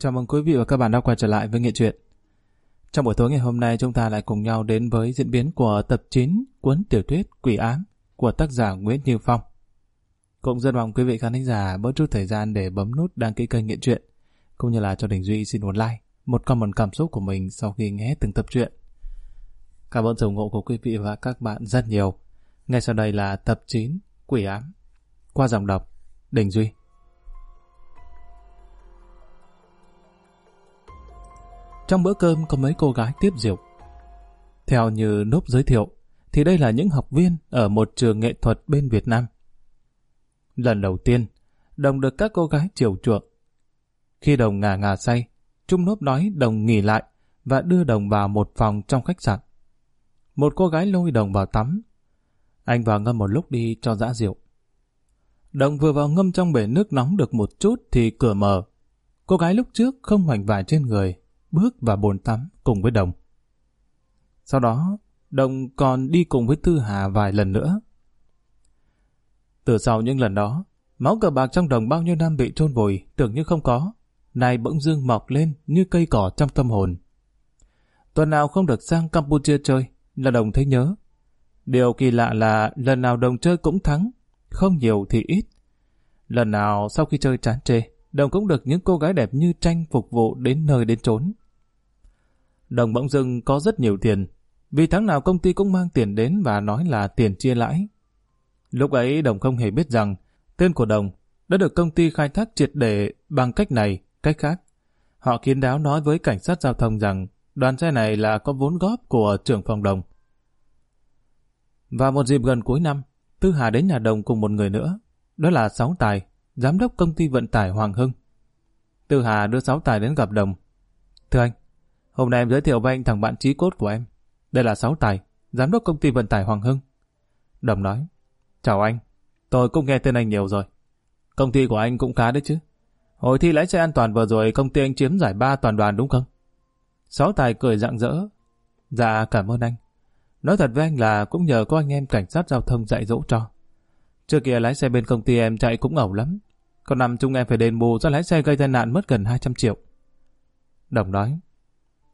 Chào mừng quý vị và các bạn đã quay trở lại với Nghệ truyện. Trong buổi tối ngày hôm nay chúng ta lại cùng nhau đến với diễn biến của tập 9 cuốn tiểu thuyết Quỷ Ám của tác giả Nguyễn Như Phong. Cũng rất mong quý vị khán thính giả bớt chút thời gian để bấm nút đăng ký kênh Nghệ truyện, cũng như là cho Đình Duy xin một like, một comment cảm xúc của mình sau khi nghe từng tập truyện. Cảm ơn sự ủng hộ của quý vị và các bạn rất nhiều. Ngay sau đây là tập 9 Quỷ Ám qua dòng đọc Đình Duy. Trong bữa cơm có mấy cô gái tiếp rượu. Theo như nốt giới thiệu, thì đây là những học viên ở một trường nghệ thuật bên Việt Nam. Lần đầu tiên, Đồng được các cô gái chiều chuộng. Khi Đồng ngà ngà say, Trung nốt nói Đồng nghỉ lại và đưa Đồng vào một phòng trong khách sạn. Một cô gái lôi Đồng vào tắm. Anh vào ngâm một lúc đi cho dã rượu. Đồng vừa vào ngâm trong bể nước nóng được một chút thì cửa mở. Cô gái lúc trước không hoành vải trên người, bước vào bồn tắm cùng với Đồng. Sau đó, Đồng còn đi cùng với Tư Hà vài lần nữa. Từ sau những lần đó, máu cờ bạc trong Đồng bao nhiêu năm bị trôn vùi tưởng như không có, nay bỗng dưng mọc lên như cây cỏ trong tâm hồn. Tuần nào không được sang Campuchia chơi là Đồng thấy nhớ. Điều kỳ lạ là lần nào Đồng chơi cũng thắng, không nhiều thì ít. Lần nào sau khi chơi chán chê, Đồng cũng được những cô gái đẹp như tranh phục vụ đến nơi đến chốn. Đồng bỗng dưng có rất nhiều tiền, vì tháng nào công ty cũng mang tiền đến và nói là tiền chia lãi. Lúc ấy Đồng không hề biết rằng tên của Đồng đã được công ty khai thác triệt để bằng cách này, cách khác. Họ kiến đáo nói với cảnh sát giao thông rằng đoàn xe này là có vốn góp của trưởng phòng Đồng. Và một dịp gần cuối năm, Tư Hà đến nhà Đồng cùng một người nữa, đó là Sáu Tài, giám đốc công ty vận tải Hoàng Hưng. Tư Hà đưa Sáu Tài đến gặp Đồng. Thưa anh, hôm nay em giới thiệu với anh thằng bạn trí cốt của em. Đây là Sáu Tài, giám đốc công ty vận tải Hoàng Hưng. Đồng nói, chào anh, tôi cũng nghe tên anh nhiều rồi. Công ty của anh cũng khá đấy chứ. Hồi thi lái xe an toàn vừa rồi công ty anh chiếm giải ba toàn đoàn đúng không? Sáu Tài cười rạng rỡ. Dạ cảm ơn anh. Nói thật với anh là cũng nhờ có anh em cảnh sát giao thông dạy dỗ cho. Trước kia lái xe bên công ty em chạy cũng ẩu lắm. Còn năm chung em phải đền bù do lái xe gây tai nạn mất gần 200 triệu. Đồng nói,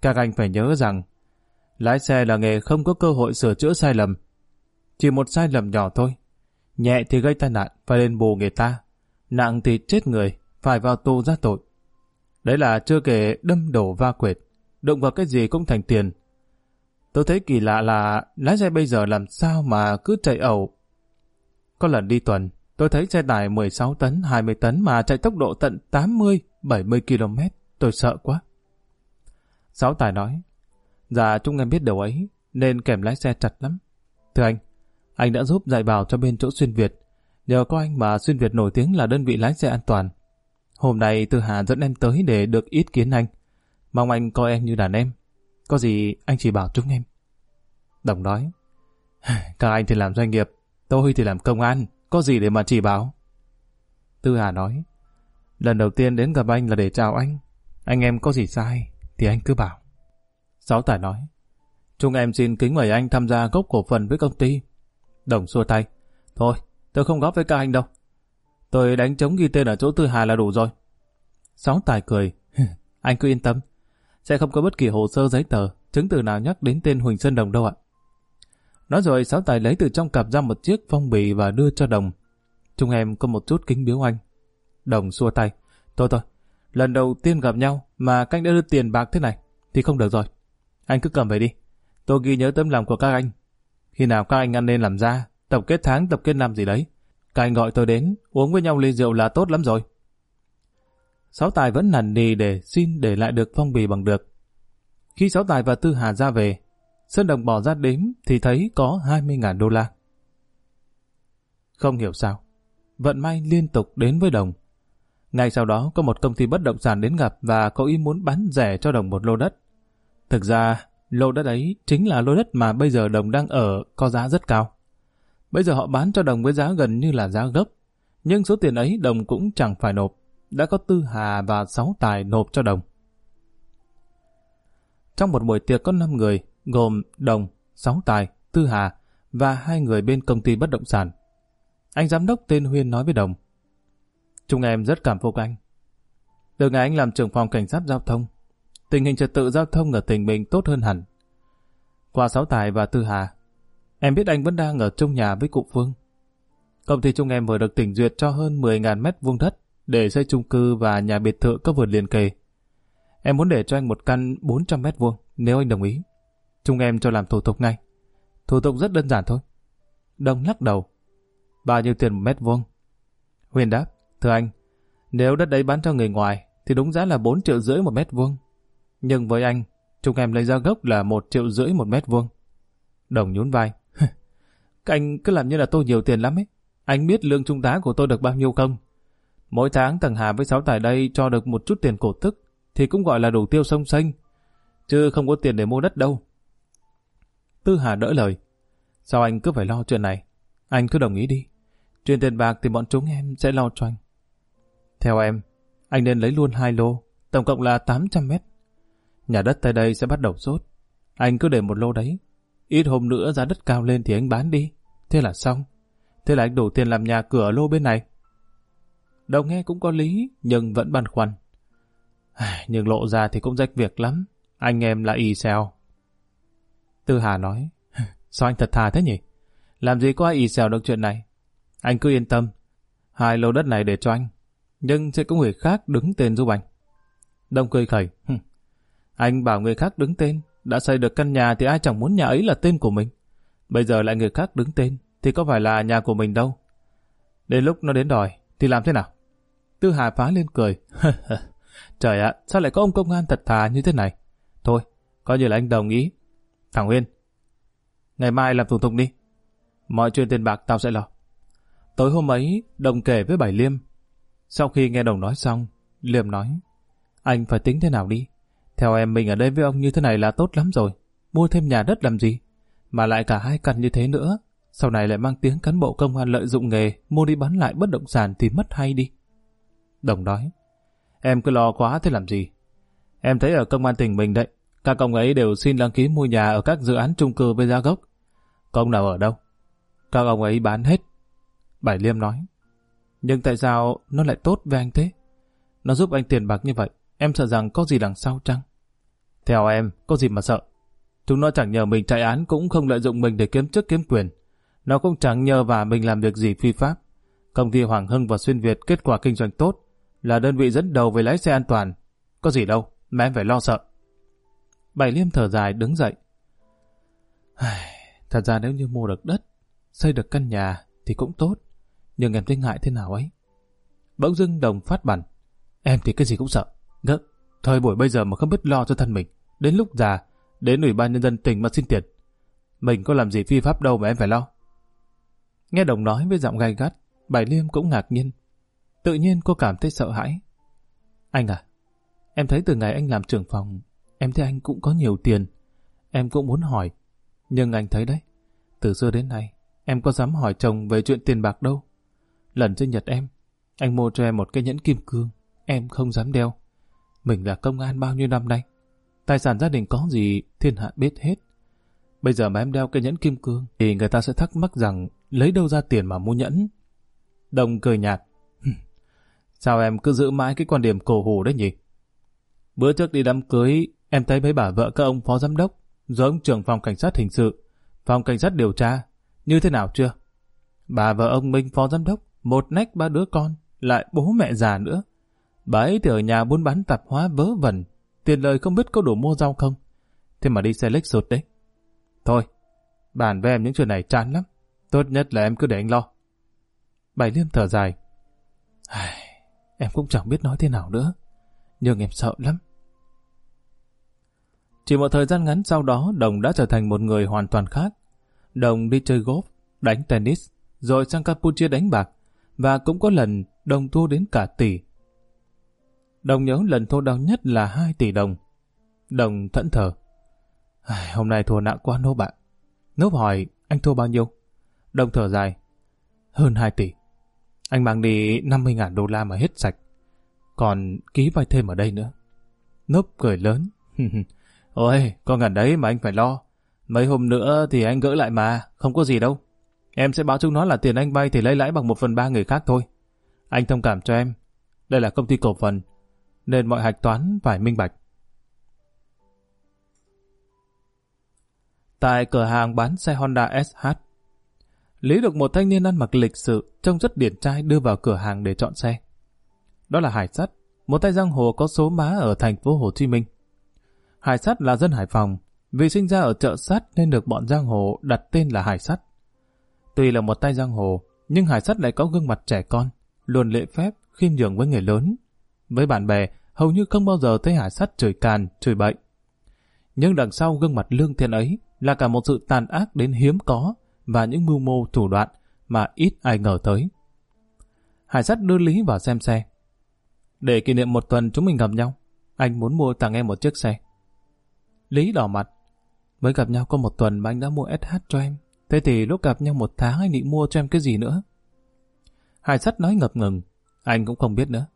các anh phải nhớ rằng, lái xe là nghề không có cơ hội sửa chữa sai lầm. Chỉ một sai lầm nhỏ thôi. Nhẹ thì gây tai nạn, phải đền bù người ta. Nặng thì chết người, phải vào tù ra tội. Đấy là chưa kể đâm đổ va quệt, đụng vào cái gì cũng thành tiền. Tôi thấy kỳ lạ là lái xe bây giờ làm sao mà cứ chạy ẩu. Có lần đi tuần, tôi thấy xe tải 16 tấn, 20 tấn mà chạy tốc độ tận 80, 70 km. Tôi sợ quá. Sáu Tài nói, Dạ chúng em biết điều ấy, nên kèm lái xe chặt lắm. Thưa anh, anh đã giúp dạy bảo cho bên chỗ Xuyên Việt. Nhờ có anh mà Xuyên Việt nổi tiếng là đơn vị lái xe an toàn. Hôm nay Tư Hà dẫn em tới để được ít kiến anh. Mong anh coi em như đàn em. Có gì anh chỉ bảo chúng em. Đồng nói, các anh thì làm doanh nghiệp, tôi thì làm công an, có gì để mà chỉ bảo. Tư Hà nói, lần đầu tiên đến gặp anh là để chào anh. Anh em có gì sai thì anh cứ bảo. Sáu Tài nói, chúng em xin kính mời anh tham gia góp cổ phần với công ty. Đồng xua tay, thôi, tôi không góp với các anh đâu. Tôi đánh chống ghi tên ở chỗ Tư Hà là đủ rồi. Sáu Tài cười, anh cứ yên tâm, sẽ không có bất kỳ hồ sơ giấy tờ, chứng từ nào nhắc đến tên Huỳnh Sơn Đồng đâu ạ. Nói rồi Sáu Tài lấy từ trong cặp ra một chiếc phong bì và đưa cho Đồng. Chúng em có một chút kính biếu anh. Đồng xua tay. Thôi thôi, lần đầu tiên gặp nhau mà các anh đã đưa tiền bạc thế này thì không được rồi. Anh cứ cầm về đi. Tôi ghi nhớ tấm lòng của các anh. Khi nào các anh ăn nên làm ra, tập kết tháng, tập kết năm gì đấy. Các anh gọi tôi đến, uống với nhau ly rượu là tốt lắm rồi. Sáu Tài vẫn nằn nì để xin để lại được phong bì bằng được. Khi Sáu Tài và Tư Hà ra về, Sơn Đồng bỏ ra đếm thì thấy có 20.000 đô la. Không hiểu sao, vận may liên tục đến với Đồng. Ngay sau đó có một công ty bất động sản đến gặp và có ý muốn bán rẻ cho Đồng một lô đất. Thực ra, lô đất ấy chính là lô đất mà bây giờ Đồng đang ở có giá rất cao. Bây giờ họ bán cho Đồng với giá gần như là giá gốc, nhưng số tiền ấy Đồng cũng chẳng phải nộp. Đã có Tư Hà và Sáu Tài nộp cho Đồng. Trong một buổi tiệc có 5 người, gồm Đồng, Sáu Tài, Tư Hà và hai người bên công ty bất động sản. Anh giám đốc tên Huyên nói với Đồng. Chúng em rất cảm phục anh. Từ ngày anh làm trưởng phòng cảnh sát giao thông, tình hình trật tự giao thông ở tỉnh mình tốt hơn hẳn. Qua Sáu Tài và Tư Hà, em biết anh vẫn đang ở trong nhà với cụ Phương. Công ty chúng em vừa được tỉnh duyệt cho hơn 10.000 mét vuông đất để xây chung cư và nhà biệt thự có vườn liền kề. Em muốn để cho anh một căn 400 mét vuông nếu anh đồng ý. Chúng em cho làm thủ tục ngay. Thủ tục rất đơn giản thôi. Đông lắc đầu. Bao nhiêu tiền một mét vuông? Huyền đáp, thưa anh, nếu đất đấy bán cho người ngoài thì đúng giá là 4 triệu rưỡi một mét vuông. Nhưng với anh, chúng em lấy ra gốc là 1 triệu rưỡi một mét vuông. Đồng nhún vai. Các anh cứ làm như là tôi nhiều tiền lắm ấy. Anh biết lương trung tá của tôi được bao nhiêu không? Mỗi tháng thằng Hà với Sáu Tài đây cho được một chút tiền cổ tức thì cũng gọi là đủ tiêu sông xanh. Chứ không có tiền để mua đất đâu. Tư Hà đỡ lời. Sao anh cứ phải lo chuyện này? Anh cứ đồng ý đi. Chuyện tiền bạc thì bọn chúng em sẽ lo cho anh. Theo em, anh nên lấy luôn hai lô, tổng cộng là 800 mét. Nhà đất tại đây sẽ bắt đầu sốt. Anh cứ để một lô đấy. Ít hôm nữa giá đất cao lên thì anh bán đi. Thế là xong. Thế là anh đủ tiền làm nhà cửa lô bên này. Đồng nghe cũng có lý, nhưng vẫn băn khoăn. Nhưng lộ ra thì cũng rách việc lắm. Anh em là y xèo. Tư Hà nói, sao anh thật thà thế nhỉ? Làm gì có ai y xèo được chuyện này? Anh cứ yên tâm. Hai lô đất này để cho anh. Nhưng sẽ có người khác đứng tên giúp anh. Đông cười khẩy. Anh bảo người khác đứng tên. Đã xây được căn nhà thì ai chẳng muốn nhà ấy là tên của mình. Bây giờ lại người khác đứng tên thì có phải là nhà của mình đâu. Đến lúc nó đến đòi thì làm thế nào? Tư Hà phá lên cười. Trời ạ, sao lại có ông công an thật thà như thế này? Thôi, coi như là anh đồng ý. Thằng Huyên, ngày mai làm thủ tục đi. Mọi chuyện tiền bạc tao sẽ lo. Tối hôm ấy, Đồng kể với Bảy Liêm. Sau khi nghe Đồng nói xong, Liêm nói, anh phải tính thế nào đi. Theo em mình ở đây với ông như thế này là tốt lắm rồi. Mua thêm nhà đất làm gì? Mà lại cả hai căn như thế nữa. Sau này lại mang tiếng cán bộ công an lợi dụng nghề, mua đi bán lại bất động sản thì mất hay đi. Đồng nói, em cứ lo quá thế làm gì? Em thấy ở công an tỉnh mình đấy, các ông ấy đều xin đăng ký mua nhà ở các dự án chung cư với giá gốc. Công nào ở đâu? Các ông ấy bán hết. Bảy Liêm nói. Nhưng tại sao nó lại tốt với anh thế? Nó giúp anh tiền bạc như vậy, em sợ rằng có gì đằng sau chăng? Theo em, có gì mà sợ? Chúng nó chẳng nhờ mình chạy án cũng không lợi dụng mình để kiếm chức kiếm quyền. Nó cũng chẳng nhờ và mình làm việc gì phi pháp. Công ty Hoàng Hưng và Xuyên Việt kết quả kinh doanh tốt, là đơn vị dẫn đầu về lái xe an toàn. Có gì đâu, mà em phải lo sợ. Bảy Liêm thở dài đứng dậy. Thật ra nếu như mua được đất, xây được căn nhà thì cũng tốt, nhưng em thấy ngại thế nào ấy. Bỗng dưng đồng phát bản. Em thì cái gì cũng sợ. Ngỡ, thời buổi bây giờ mà không biết lo cho thân mình. Đến lúc già, đến ủy ban nhân dân tỉnh mà xin tiền. Mình có làm gì phi pháp đâu mà em phải lo. Nghe đồng nói với giọng gay gắt, Bảy Liêm cũng ngạc nhiên. Tự nhiên cô cảm thấy sợ hãi. Anh à, em thấy từ ngày anh làm trưởng phòng, em thấy anh cũng có nhiều tiền. Em cũng muốn hỏi, nhưng anh thấy đấy, từ xưa đến nay, em có dám hỏi chồng về chuyện tiền bạc đâu. Lần sinh nhật em, anh mua cho em một cái nhẫn kim cương, em không dám đeo. Mình là công an bao nhiêu năm nay, tài sản gia đình có gì thiên hạ biết hết. Bây giờ mà em đeo cái nhẫn kim cương thì người ta sẽ thắc mắc rằng lấy đâu ra tiền mà mua nhẫn. Đồng cười nhạt. Sao em cứ giữ mãi cái quan điểm cổ hủ đấy nhỉ? Bữa trước đi đám cưới, em thấy mấy bà vợ các ông phó giám đốc, rồi ông trưởng phòng cảnh sát hình sự, phòng cảnh sát điều tra, như thế nào chưa? Bà vợ ông Minh phó giám đốc, một nách ba đứa con, lại bố mẹ già nữa. Bà ấy thì ở nhà buôn bán tạp hóa vớ vẩn, tiền lời không biết có đủ mua rau không. Thế mà đi xe Lexus đấy. Thôi, bàn với em những chuyện này chán lắm. Tốt nhất là em cứ để anh lo. Bảy liêm thở dài. em cũng chẳng biết nói thế nào nữa. Nhưng em sợ lắm. Chỉ một thời gian ngắn sau đó, Đồng đã trở thành một người hoàn toàn khác. Đồng đi chơi golf, đánh tennis, rồi sang Campuchia đánh bạc, và cũng có lần Đồng thua đến cả tỷ. Đồng nhớ lần thua đau nhất là 2 tỷ đồng. Đồng thẫn thờ. Hôm nay thua nặng quá nô bạn. Nốp hỏi, anh thua bao nhiêu? Đồng thở dài. Hơn 2 tỷ. Anh mang đi 50.000 đô la mà hết sạch. Còn ký vay thêm ở đây nữa. Nốp cười lớn. Ôi, con gần đấy mà anh phải lo. Mấy hôm nữa thì anh gỡ lại mà, không có gì đâu. Em sẽ báo chúng nó là tiền anh vay thì lấy lãi bằng một phần ba người khác thôi. Anh thông cảm cho em. Đây là công ty cổ phần. nên mọi hạch toán phải minh bạch. Tại cửa hàng bán xe Honda SH, Lý được một thanh niên ăn mặc lịch sự, trông rất điển trai đưa vào cửa hàng để chọn xe. Đó là Hải Sắt, một tay giang hồ có số má ở thành phố Hồ Chí Minh. Hải Sắt là dân Hải Phòng, vì sinh ra ở chợ sắt nên được bọn giang hồ đặt tên là Hải Sắt. Tuy là một tay giang hồ, nhưng Hải Sắt lại có gương mặt trẻ con, luôn lễ phép, khiêm nhường với người lớn. Với bạn bè, hầu như không bao giờ thấy Hải Sắt chửi càn, chửi bậy. Nhưng đằng sau gương mặt lương thiện ấy là cả một sự tàn ác đến hiếm có và những mưu mô thủ đoạn mà ít ai ngờ tới. Hải Sắt đưa Lý vào xem xe. Để kỷ niệm một tuần chúng mình gặp nhau, anh muốn mua tặng em một chiếc xe. Lý đỏ mặt. Mới gặp nhau có một tuần mà anh đã mua SH cho em. Thế thì lúc gặp nhau một tháng anh định mua cho em cái gì nữa? Hải sắt nói ngập ngừng. Anh cũng không biết nữa.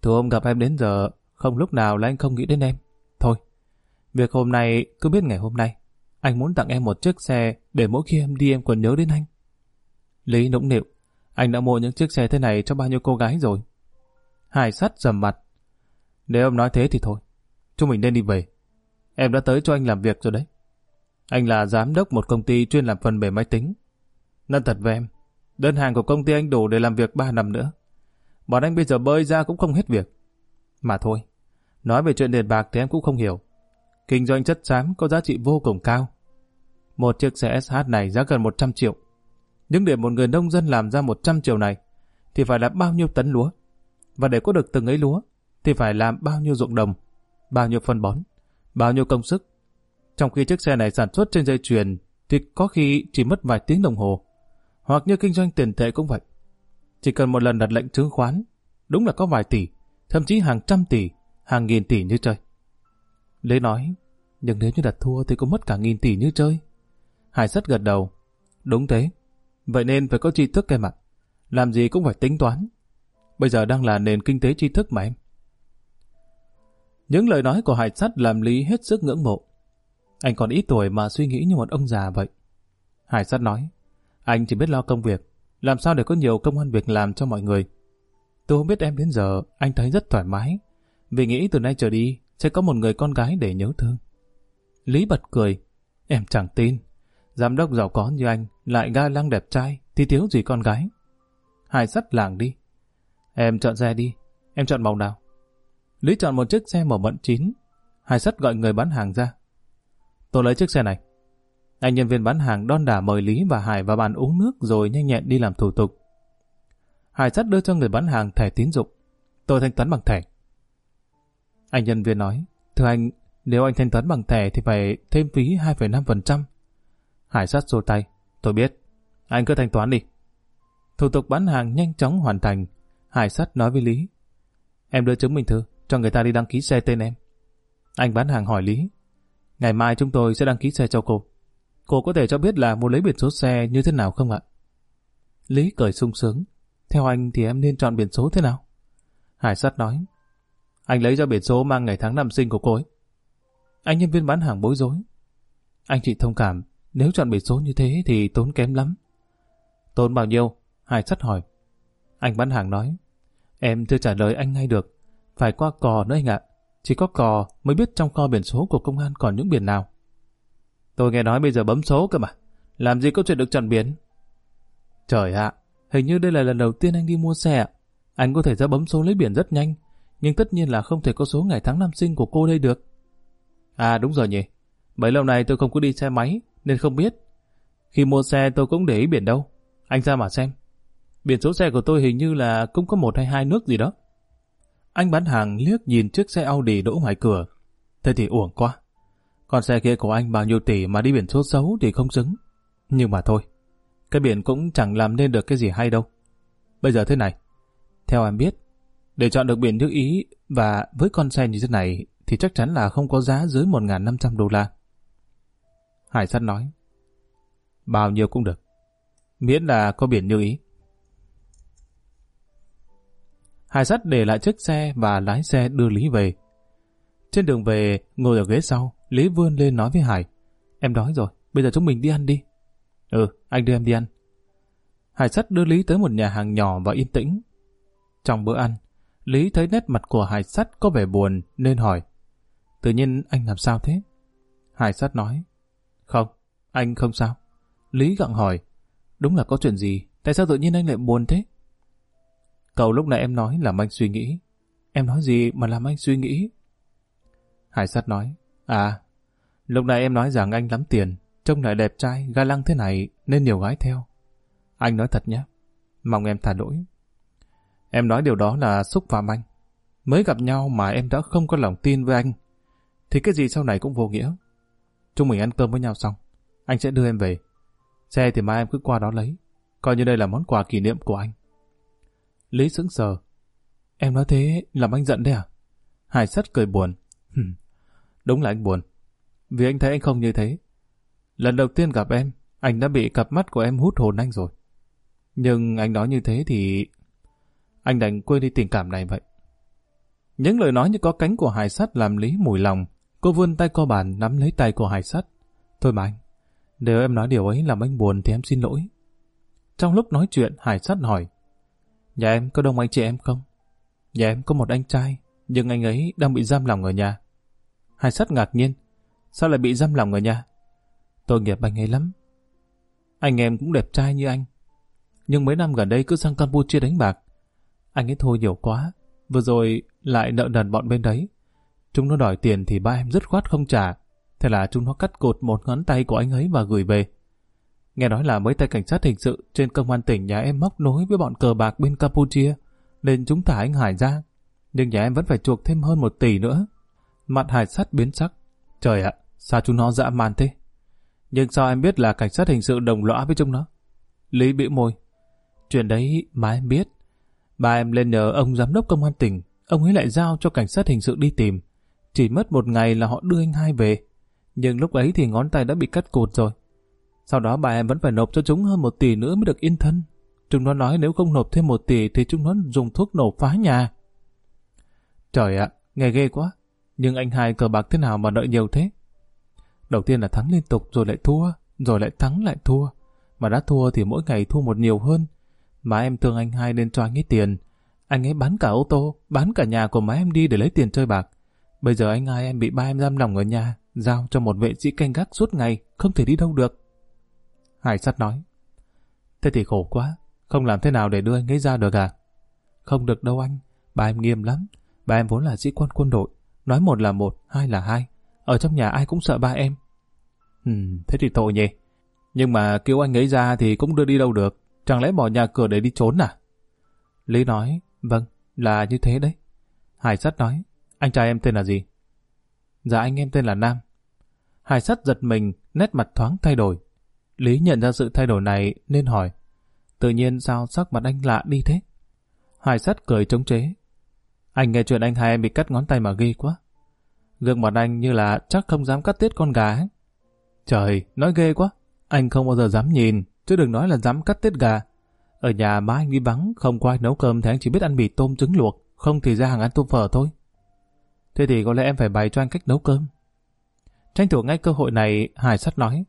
Từ hôm gặp em đến giờ, không lúc nào là anh không nghĩ đến em. Thôi, việc hôm nay cứ biết ngày hôm nay. Anh muốn tặng em một chiếc xe để mỗi khi em đi em còn nhớ đến anh. Lý nũng nịu. Anh đã mua những chiếc xe thế này cho bao nhiêu cô gái rồi. Hải sắt dầm mặt. Nếu ông nói thế thì thôi. Chúng mình nên đi về. Em đã tới cho anh làm việc rồi đấy. Anh là giám đốc một công ty chuyên làm phần mềm máy tính. Nói thật với em, đơn hàng của công ty anh đủ để làm việc 3 năm nữa. Bọn anh bây giờ bơi ra cũng không hết việc. Mà thôi, nói về chuyện tiền bạc thì em cũng không hiểu. Kinh doanh chất xám có giá trị vô cùng cao. Một chiếc xe SH này giá gần 100 triệu. Nhưng để một người nông dân làm ra 100 triệu này, thì phải là bao nhiêu tấn lúa? Và để có được từng ấy lúa, thì phải làm bao nhiêu ruộng đồng, bao nhiêu phân bón, bao nhiêu công sức. Trong khi chiếc xe này sản xuất trên dây chuyền thì có khi chỉ mất vài tiếng đồng hồ. Hoặc như kinh doanh tiền tệ cũng vậy. Chỉ cần một lần đặt lệnh chứng khoán, đúng là có vài tỷ, thậm chí hàng trăm tỷ, hàng nghìn tỷ như chơi. Lê nói, nhưng nếu như đặt thua thì cũng mất cả nghìn tỷ như chơi. Hải rất gật đầu. Đúng thế. Vậy nên phải có tri thức em ạ. Làm gì cũng phải tính toán. Bây giờ đang là nền kinh tế tri thức mà em. Những lời nói của Hải Sắt làm Lý hết sức ngưỡng mộ. Anh còn ít tuổi mà suy nghĩ như một ông già vậy. Hải Sắt nói, anh chỉ biết lo công việc, làm sao để có nhiều công an việc làm cho mọi người. Tôi không biết em đến giờ, anh thấy rất thoải mái, vì nghĩ từ nay trở đi sẽ có một người con gái để nhớ thương. Lý bật cười, em chẳng tin. Giám đốc giàu có như anh, lại ga lăng đẹp trai, thì thiếu gì con gái. Hải sắt làng đi. Em chọn xe đi, em chọn màu nào? Lý chọn một chiếc xe màu mận chín. Hải sắt gọi người bán hàng ra. Tôi lấy chiếc xe này. Anh nhân viên bán hàng đon đả mời Lý và Hải vào bàn uống nước rồi nhanh nhẹn đi làm thủ tục. Hải sắt đưa cho người bán hàng thẻ tín dụng. Tôi thanh toán bằng thẻ. Anh nhân viên nói, thưa anh, nếu anh thanh toán bằng thẻ thì phải thêm phí 2,5%. Hải sắt xô tay, tôi biết, anh cứ thanh toán đi. Thủ tục bán hàng nhanh chóng hoàn thành. Hải sắt nói với Lý, em đưa chứng minh thư cho người ta đi đăng ký xe tên em. Anh bán hàng hỏi Lý, ngày mai chúng tôi sẽ đăng ký xe cho cô. Cô có thể cho biết là muốn lấy biển số xe như thế nào không ạ? Lý cười sung sướng. Theo anh thì em nên chọn biển số thế nào? Hải sắt nói, anh lấy ra biển số mang ngày tháng năm sinh của cô ấy. Anh nhân viên bán hàng bối rối. Anh chị thông cảm, nếu chọn biển số như thế thì tốn kém lắm. Tốn bao nhiêu? Hải sắt hỏi. Anh bán hàng nói, em chưa trả lời anh ngay được. Phải qua cò nữa anh ạ. Chỉ có cò mới biết trong kho biển số của công an còn những biển nào. Tôi nghe nói bây giờ bấm số cơ mà. Làm gì có chuyện được chọn biển? Trời ạ, hình như đây là lần đầu tiên anh đi mua xe ạ. Anh có thể ra bấm số lấy biển rất nhanh, nhưng tất nhiên là không thể có số ngày tháng năm sinh của cô đây được. À đúng rồi nhỉ, bấy lâu nay tôi không có đi xe máy, nên không biết. Khi mua xe tôi cũng để ý biển đâu. Anh ra mà xem. Biển số xe của tôi hình như là cũng có một hay hai nước gì đó. Anh bán hàng liếc nhìn chiếc xe Audi đỗ ngoài cửa. Thế thì uổng quá. Con xe kia của anh bao nhiêu tỷ mà đi biển số xấu thì không xứng. Nhưng mà thôi, cái biển cũng chẳng làm nên được cái gì hay đâu. Bây giờ thế này, theo em biết, để chọn được biển như ý và với con xe như thế này thì chắc chắn là không có giá dưới 1.500 đô la. Hải sắt nói, bao nhiêu cũng được, miễn là có biển như ý. Hải sắt để lại chiếc xe và lái xe đưa Lý về. Trên đường về, ngồi ở ghế sau, Lý vươn lên nói với Hải. Em đói rồi, bây giờ chúng mình đi ăn đi. Ừ, anh đưa em đi ăn. Hải sắt đưa Lý tới một nhà hàng nhỏ và yên tĩnh. Trong bữa ăn, Lý thấy nét mặt của hải sắt có vẻ buồn nên hỏi. Tự nhiên anh làm sao thế? Hải sắt nói. Không, anh không sao. Lý gặng hỏi. Đúng là có chuyện gì? Tại sao tự nhiên anh lại buồn thế? Cậu lúc nãy em nói làm anh suy nghĩ. Em nói gì mà làm anh suy nghĩ? Hải sắt nói. À, lúc nãy em nói rằng anh lắm tiền, trông lại đẹp trai, ga lăng thế này nên nhiều gái theo. Anh nói thật nhé. Mong em thả lỗi. Em nói điều đó là xúc phạm anh. Mới gặp nhau mà em đã không có lòng tin với anh. Thì cái gì sau này cũng vô nghĩa. Chúng mình ăn cơm với nhau xong. Anh sẽ đưa em về. Xe thì mai em cứ qua đó lấy. Coi như đây là món quà kỷ niệm của anh. Lý sững sờ. Em nói thế làm anh giận đấy à? Hải sắt cười buồn. Đúng là anh buồn. Vì anh thấy anh không như thế. Lần đầu tiên gặp em, anh đã bị cặp mắt của em hút hồn anh rồi. Nhưng anh nói như thế thì... Anh đành quên đi tình cảm này vậy. Những lời nói như có cánh của hải sắt làm Lý mùi lòng. Cô vươn tay co bàn nắm lấy tay của hải sắt. Thôi mà anh, nếu em nói điều ấy làm anh buồn thì em xin lỗi. Trong lúc nói chuyện, hải sắt hỏi. Nhà em có đông anh chị em không? Nhà em có một anh trai, nhưng anh ấy đang bị giam lòng ở nhà. Hải sắt ngạc nhiên. Sao lại bị giam lòng ở nhà? Tôi nghiệp anh ấy lắm. Anh em cũng đẹp trai như anh. Nhưng mấy năm gần đây cứ sang Campuchia đánh bạc. Anh ấy thôi nhiều quá. Vừa rồi lại nợ nần bọn bên đấy. Chúng nó đòi tiền thì ba em rất khoát không trả. Thế là chúng nó cắt cột một ngón tay của anh ấy và gửi về. Nghe nói là mấy tay cảnh sát hình sự trên công an tỉnh nhà em móc nối với bọn cờ bạc bên Campuchia, nên chúng thả anh Hải ra. Nhưng nhà em vẫn phải chuộc thêm hơn một tỷ nữa. Mặt Hải sắt biến sắc. Trời ạ, sao chúng nó dã man thế? Nhưng sao em biết là cảnh sát hình sự đồng lõa với chúng nó? Lý bĩu môi. Chuyện đấy mà em biết. Ba em lên nhờ ông giám đốc công an tỉnh, ông ấy lại giao cho cảnh sát hình sự đi tìm. Chỉ mất một ngày là họ đưa anh hai về. Nhưng lúc ấy thì ngón tay đã bị cắt cột rồi. Sau đó bà em vẫn phải nộp cho chúng hơn một tỷ nữa mới được yên thân. Chúng nó nói nếu không nộp thêm một tỷ thì chúng nó dùng thuốc nổ phá nhà. Trời ạ, nghe ghê quá. Nhưng anh hai cờ bạc thế nào mà nợ nhiều thế? Đầu tiên là thắng liên tục rồi lại thua, rồi lại thắng lại thua. Mà đã thua thì mỗi ngày thua một nhiều hơn. Má em thương anh hai nên cho anh ấy tiền. Anh ấy bán cả ô tô, bán cả nhà của má em đi để lấy tiền chơi bạc. Bây giờ anh hai em bị ba em giam lòng ở nhà, giao cho một vệ sĩ canh gác suốt ngày, không thể đi đâu được. Hải sắt nói. Thế thì khổ quá, không làm thế nào để đưa anh ấy ra được à? Không được đâu anh, ba em nghiêm lắm. Ba em vốn là sĩ quan quân đội, nói một là một, hai là hai. Ở trong nhà ai cũng sợ ba em. Ừ, thế thì tội nhỉ. Nhưng mà kêu anh ấy ra thì cũng đưa đi đâu được. Chẳng lẽ bỏ nhà cửa để đi trốn à? Lý nói, vâng, là như thế đấy. Hải sắt nói, anh trai em tên là gì? Dạ anh em tên là Nam. Hải sắt giật mình, nét mặt thoáng thay đổi. Lý nhận ra sự thay đổi này nên hỏi, tự nhiên sao sắc mặt anh lạ đi thế? Hải sắt cười chống chế. Anh nghe chuyện anh hai em bị cắt ngón tay mà ghi quá. Gương mặt anh như là chắc không dám cắt tiết con gà ấy. Trời, nói ghê quá. Anh không bao giờ dám nhìn, chứ đừng nói là dám cắt tiết gà. Ở nhà má anh đi vắng, không có ai nấu cơm thì anh chỉ biết ăn mì tôm trứng luộc, không thì ra hàng ăn tôm phở thôi. Thế thì có lẽ em phải bày cho anh cách nấu cơm. Tranh thủ ngay cơ hội này, Hải sắt nói.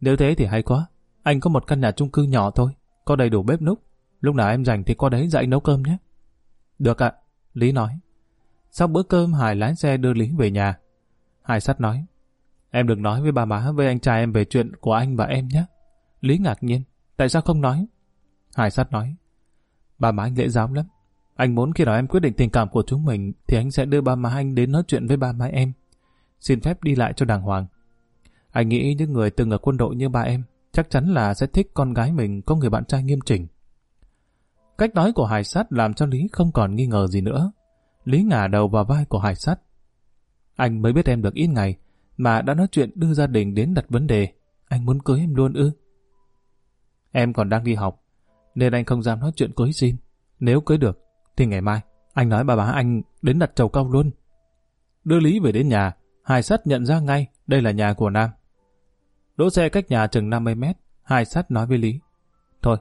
Nếu thế thì hay quá. Anh có một căn nhà chung cư nhỏ thôi, có đầy đủ bếp núc. Lúc nào em rảnh thì qua đấy dạy nấu cơm nhé. Được ạ, Lý nói. Sau bữa cơm Hải lái xe đưa Lý về nhà. Hải sắt nói. Em đừng nói với bà má với anh trai em về chuyện của anh và em nhé. Lý ngạc nhiên. Tại sao không nói? Hải sắt nói. Bà má anh dễ dám lắm. Anh muốn khi nào em quyết định tình cảm của chúng mình thì anh sẽ đưa ba má anh đến nói chuyện với ba má em. Xin phép đi lại cho đàng hoàng. Anh nghĩ những người từng ở quân đội như ba em chắc chắn là sẽ thích con gái mình có người bạn trai nghiêm chỉnh. Cách nói của Hải Sát làm cho Lý không còn nghi ngờ gì nữa. Lý ngả đầu vào vai của Hải Sát. Anh mới biết em được ít ngày, mà đã nói chuyện đưa gia đình đến đặt vấn đề. Anh muốn cưới em luôn ư? Em còn đang đi học, nên anh không dám nói chuyện cưới xin. Nếu cưới được, thì ngày mai, anh nói bà bá anh đến đặt trầu cao luôn. Đưa Lý về đến nhà, Hải Sát nhận ra ngay đây là nhà của Nam. Đỗ xe cách nhà chừng 50 mét, Hải Sát nói với Lý. Thôi,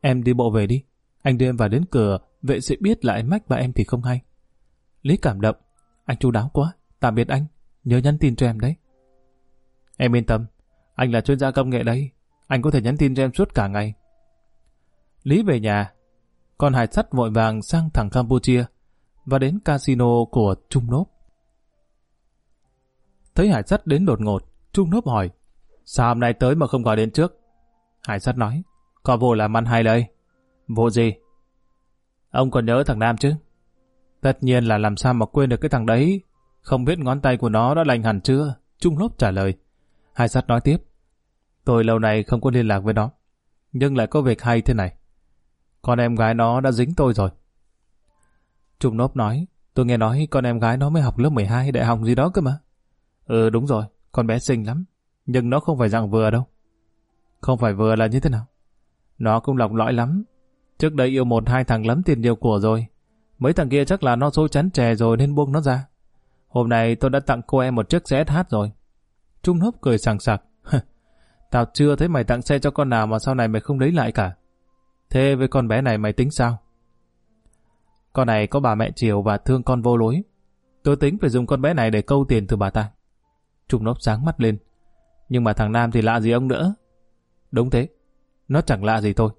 em đi bộ về đi. Anh đưa em vào đến cửa, vệ sĩ biết là em mách và em thì không hay. Lý cảm động. Anh chu đáo quá. Tạm biệt anh. Nhớ nhắn tin cho em đấy. Em yên tâm. Anh là chuyên gia công nghệ đấy. Anh có thể nhắn tin cho em suốt cả ngày. Lý về nhà. còn Hải Sắt vội vàng sang thẳng Campuchia và đến casino của Trung Nốp. Thấy Hải Sắt đến đột ngột, Trung Nốp hỏi, sao hôm nay tới mà không gọi đến trước? Hải Sắt nói, có vụ làm ăn hay đây? Vụ gì? Ông còn nhớ thằng Nam chứ? Tất nhiên là làm sao mà quên được cái thằng đấy. Không biết ngón tay của nó đã lành hẳn chưa? Trung lốp trả lời. Hải Sắt nói tiếp, tôi lâu nay không có liên lạc với nó, nhưng lại có việc hay thế này. Con em gái nó đã dính tôi rồi. Trung lốp nói, tôi nghe nói con em gái nó mới học lớp 12 đại học gì đó cơ mà. Ừ đúng rồi, con bé xinh lắm, nhưng nó không phải dạng vừa đâu. Không phải vừa là như thế nào? Nó cũng lọc lõi lắm. Trước đây yêu một hai thằng lắm tiền nhiều của rồi. Mấy thằng kia chắc là nó xôi chắn chè rồi nên buông nó ra. Hôm nay tôi đã tặng cô em một chiếc xe SH rồi. Trung hấp cười sảng sặc. Tao chưa thấy mày tặng xe cho con nào mà sau này mày không lấy lại cả. Thế với con bé này mày tính sao? Con này có bà mẹ chiều và thương con vô lối. Tôi tính phải dùng con bé này để câu tiền từ bà ta. Trung nốc sáng mắt lên. Nhưng mà thằng Nam thì lạ gì ông nữa. Đúng thế. Nó chẳng lạ gì thôi.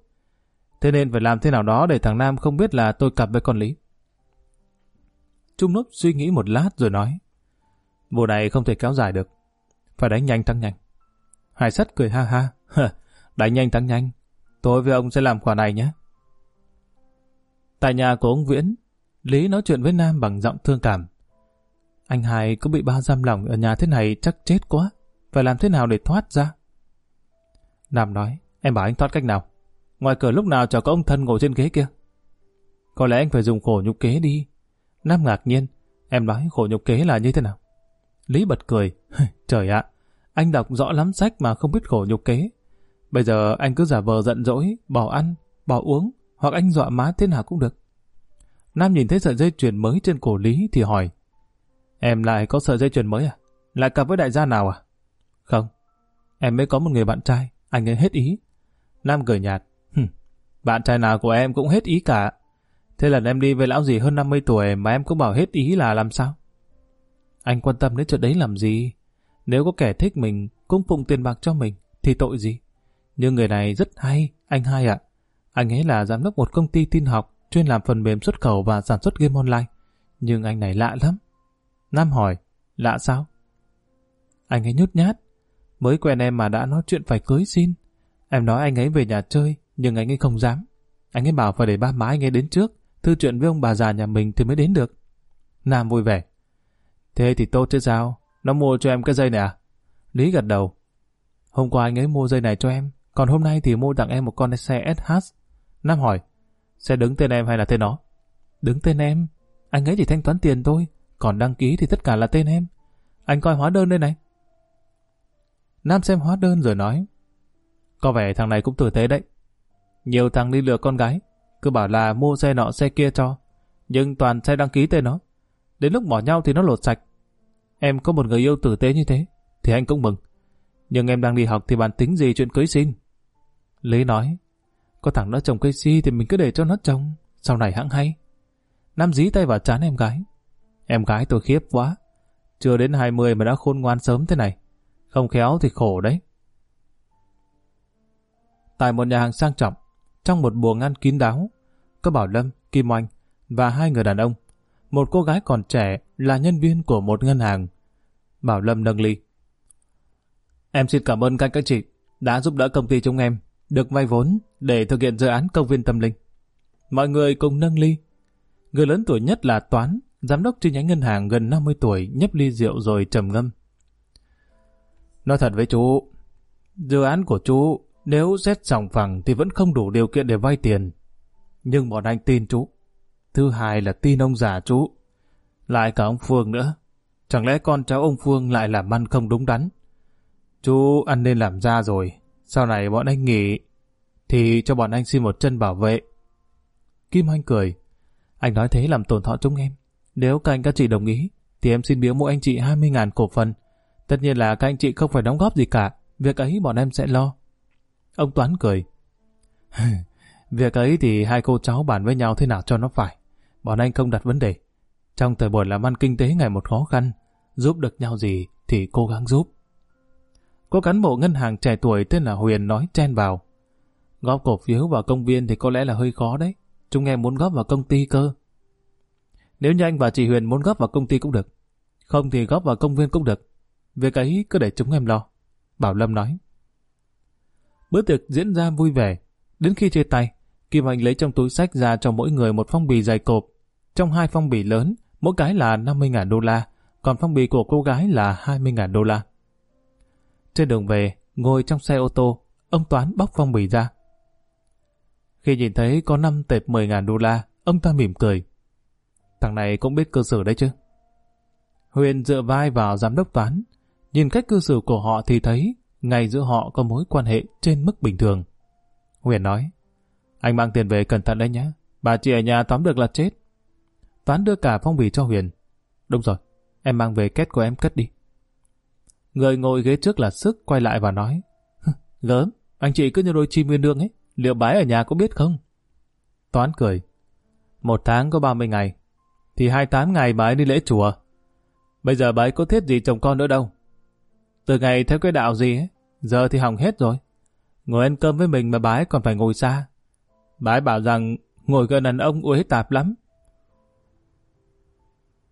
Thế nên phải làm thế nào đó để thằng Nam không biết là tôi cặp với con Lý. Trung Núp suy nghĩ một lát rồi nói. Vụ này không thể kéo dài được. Phải đánh nhanh thắng nhanh. Hải sắt cười ha ha. đánh nhanh thắng nhanh. Tôi với ông sẽ làm quả này nhé. Tại nhà của ông Viễn, Lý nói chuyện với Nam bằng giọng thương cảm. Anh Hải có bị ba giam lỏng ở nhà thế này chắc chết quá. Phải làm thế nào để thoát ra? Nam nói, em bảo anh thoát cách nào? Ngoài cửa lúc nào cho có ông thân ngồi trên ghế kia. Có lẽ anh phải dùng khổ nhục kế đi. Nam ngạc nhiên, em nói khổ nhục kế là như thế nào? Lý bật cười, trời ạ, anh đọc rõ lắm sách mà không biết khổ nhục kế. Bây giờ anh cứ giả vờ giận dỗi, bỏ ăn, bỏ uống, hoặc anh dọa má thế nào cũng được. Nam nhìn thấy sợi dây chuyền mới trên cổ Lý thì hỏi, Em lại có sợi dây chuyền mới à? Lại cặp với đại gia nào à? Không, em mới có một người bạn trai, anh ấy hết ý. Nam cười nhạt, Hừm, bạn trai nào của em cũng hết ý cả. Thế lần em đi với lão gì hơn 50 tuổi mà em cũng bảo hết ý là làm sao? Anh quan tâm đến chuyện đấy làm gì? Nếu có kẻ thích mình, cung phụng tiền bạc cho mình, thì tội gì? Nhưng người này rất hay, anh hai ạ. Anh ấy là giám đốc một công ty tin học, chuyên làm phần mềm xuất khẩu và sản xuất game online. Nhưng anh này lạ lắm. Nam hỏi, lạ sao? Anh ấy nhút nhát. Mới quen em mà đã nói chuyện phải cưới xin. Em nói anh ấy về nhà chơi, nhưng anh ấy không dám. Anh ấy bảo phải để ba má anh ấy đến trước, thư chuyện với ông bà già nhà mình thì mới đến được. Nam vui vẻ. Thế thì tốt chứ sao? Nó mua cho em cái dây này à? Lý gật đầu. Hôm qua anh ấy mua dây này cho em, còn hôm nay thì mua tặng em một con xe SH. Nam hỏi, xe đứng tên em hay là tên nó? Đứng tên em. Anh ấy chỉ thanh toán tiền thôi, còn đăng ký thì tất cả là tên em. Anh coi hóa đơn đây này. Nam xem hóa đơn rồi nói, có vẻ thằng này cũng tử tế đấy. Nhiều thằng đi lừa con gái, cứ bảo là mua xe nọ xe kia cho, nhưng toàn xe đăng ký tên nó. Đến lúc bỏ nhau thì nó lột sạch. Em có một người yêu tử tế như thế, thì anh cũng mừng. Nhưng em đang đi học thì bàn tính gì chuyện cưới xin. Lý nói, có thằng nó chồng cây si thì mình cứ để cho nó chồng, sau này hãng hay. Nam dí tay vào chán em gái. Em gái tôi khiếp quá. Chưa đến 20 mà đã khôn ngoan sớm thế này. Không khéo thì khổ đấy. Tại một nhà hàng sang trọng, trong một buồng ăn kín đáo, có Bảo Lâm, Kim Oanh và hai người đàn ông. Một cô gái còn trẻ là nhân viên của một ngân hàng. Bảo Lâm nâng ly. Em xin cảm ơn các các chị đã giúp đỡ công ty chúng em được vay vốn để thực hiện dự án công viên tâm linh. Mọi người cùng nâng ly. Người lớn tuổi nhất là Toán, giám đốc chi nhánh ngân hàng gần 50 tuổi nhấp ly rượu rồi trầm ngâm. Nói thật với chú, dự án của chú nếu xét sòng phẳng thì vẫn không đủ điều kiện để vay tiền. Nhưng bọn anh tin chú. Thứ hai là tin ông già chú. Lại cả ông Phương nữa. Chẳng lẽ con cháu ông Phương lại làm ăn không đúng đắn? Chú ăn nên làm ra rồi. Sau này bọn anh nghỉ, thì cho bọn anh xin một chân bảo vệ. Kim Anh cười. Anh nói thế làm tổn thọ chúng em. Nếu các anh các chị đồng ý, thì em xin biếu mỗi anh chị 20.000 cổ phần. Tất nhiên là các anh chị không phải đóng góp gì cả. Việc ấy bọn em sẽ lo. Ông Toán cười. Việc ấy thì hai cô cháu bàn với nhau thế nào cho nó phải. Bọn anh không đặt vấn đề. Trong thời buổi làm ăn kinh tế ngày một khó khăn, giúp được nhau gì thì cố gắng giúp. Có cán bộ ngân hàng trẻ tuổi tên là Huyền nói chen vào. Góp cổ phiếu vào công viên thì có lẽ là hơi khó đấy. chúng em muốn góp vào công ty cơ. Nếu như anh và chị Huyền muốn góp vào công ty cũng được. Không thì góp vào công viên cũng được. Việc ấy cứ để chúng em lo. Bảo Lâm nói. Bữa tiệc diễn ra vui vẻ. Đến khi chia tay, Kim Anh lấy trong túi sách ra cho mỗi người một phong bì dày cộp. Trong hai phong bì lớn, mỗi cái là 50.000 đô la, còn phong bì của cô gái là 20.000 đô la. Trên đường về, ngồi trong xe ô tô, ông Toán bóc phong bì ra. Khi nhìn thấy có 5 tệp 10.000 đô la, ông ta mỉm cười. Thằng này cũng biết cơ sở đấy chứ. Huyền dựa vai vào giám đốc Toán, nhìn cách cư xử của họ thì thấy ngay giữa họ có mối quan hệ trên mức bình thường. Huyền nói, anh mang tiền về cẩn thận đấy nhé, bà chị ở nhà tóm được là chết. Toán đưa cả phong bì cho Huyền. Đúng rồi, em mang về kết của em cất đi. Người ngồi ghế trước là sức quay lại và nói, gớm, anh chị cứ như đôi chim nguyên đương ấy, liệu bái ở nhà có biết không? Toán cười, một tháng có 30 ngày, thì 28 ngày bà ấy đi lễ chùa. Bây giờ bà ấy có thiết gì chồng con nữa đâu. Từ ngày theo cái đạo gì ấy, giờ thì hỏng hết rồi. Ngồi ăn cơm với mình mà bà ấy còn phải ngồi xa. Bà ấy bảo rằng ngồi gần đàn ông uế tạp lắm.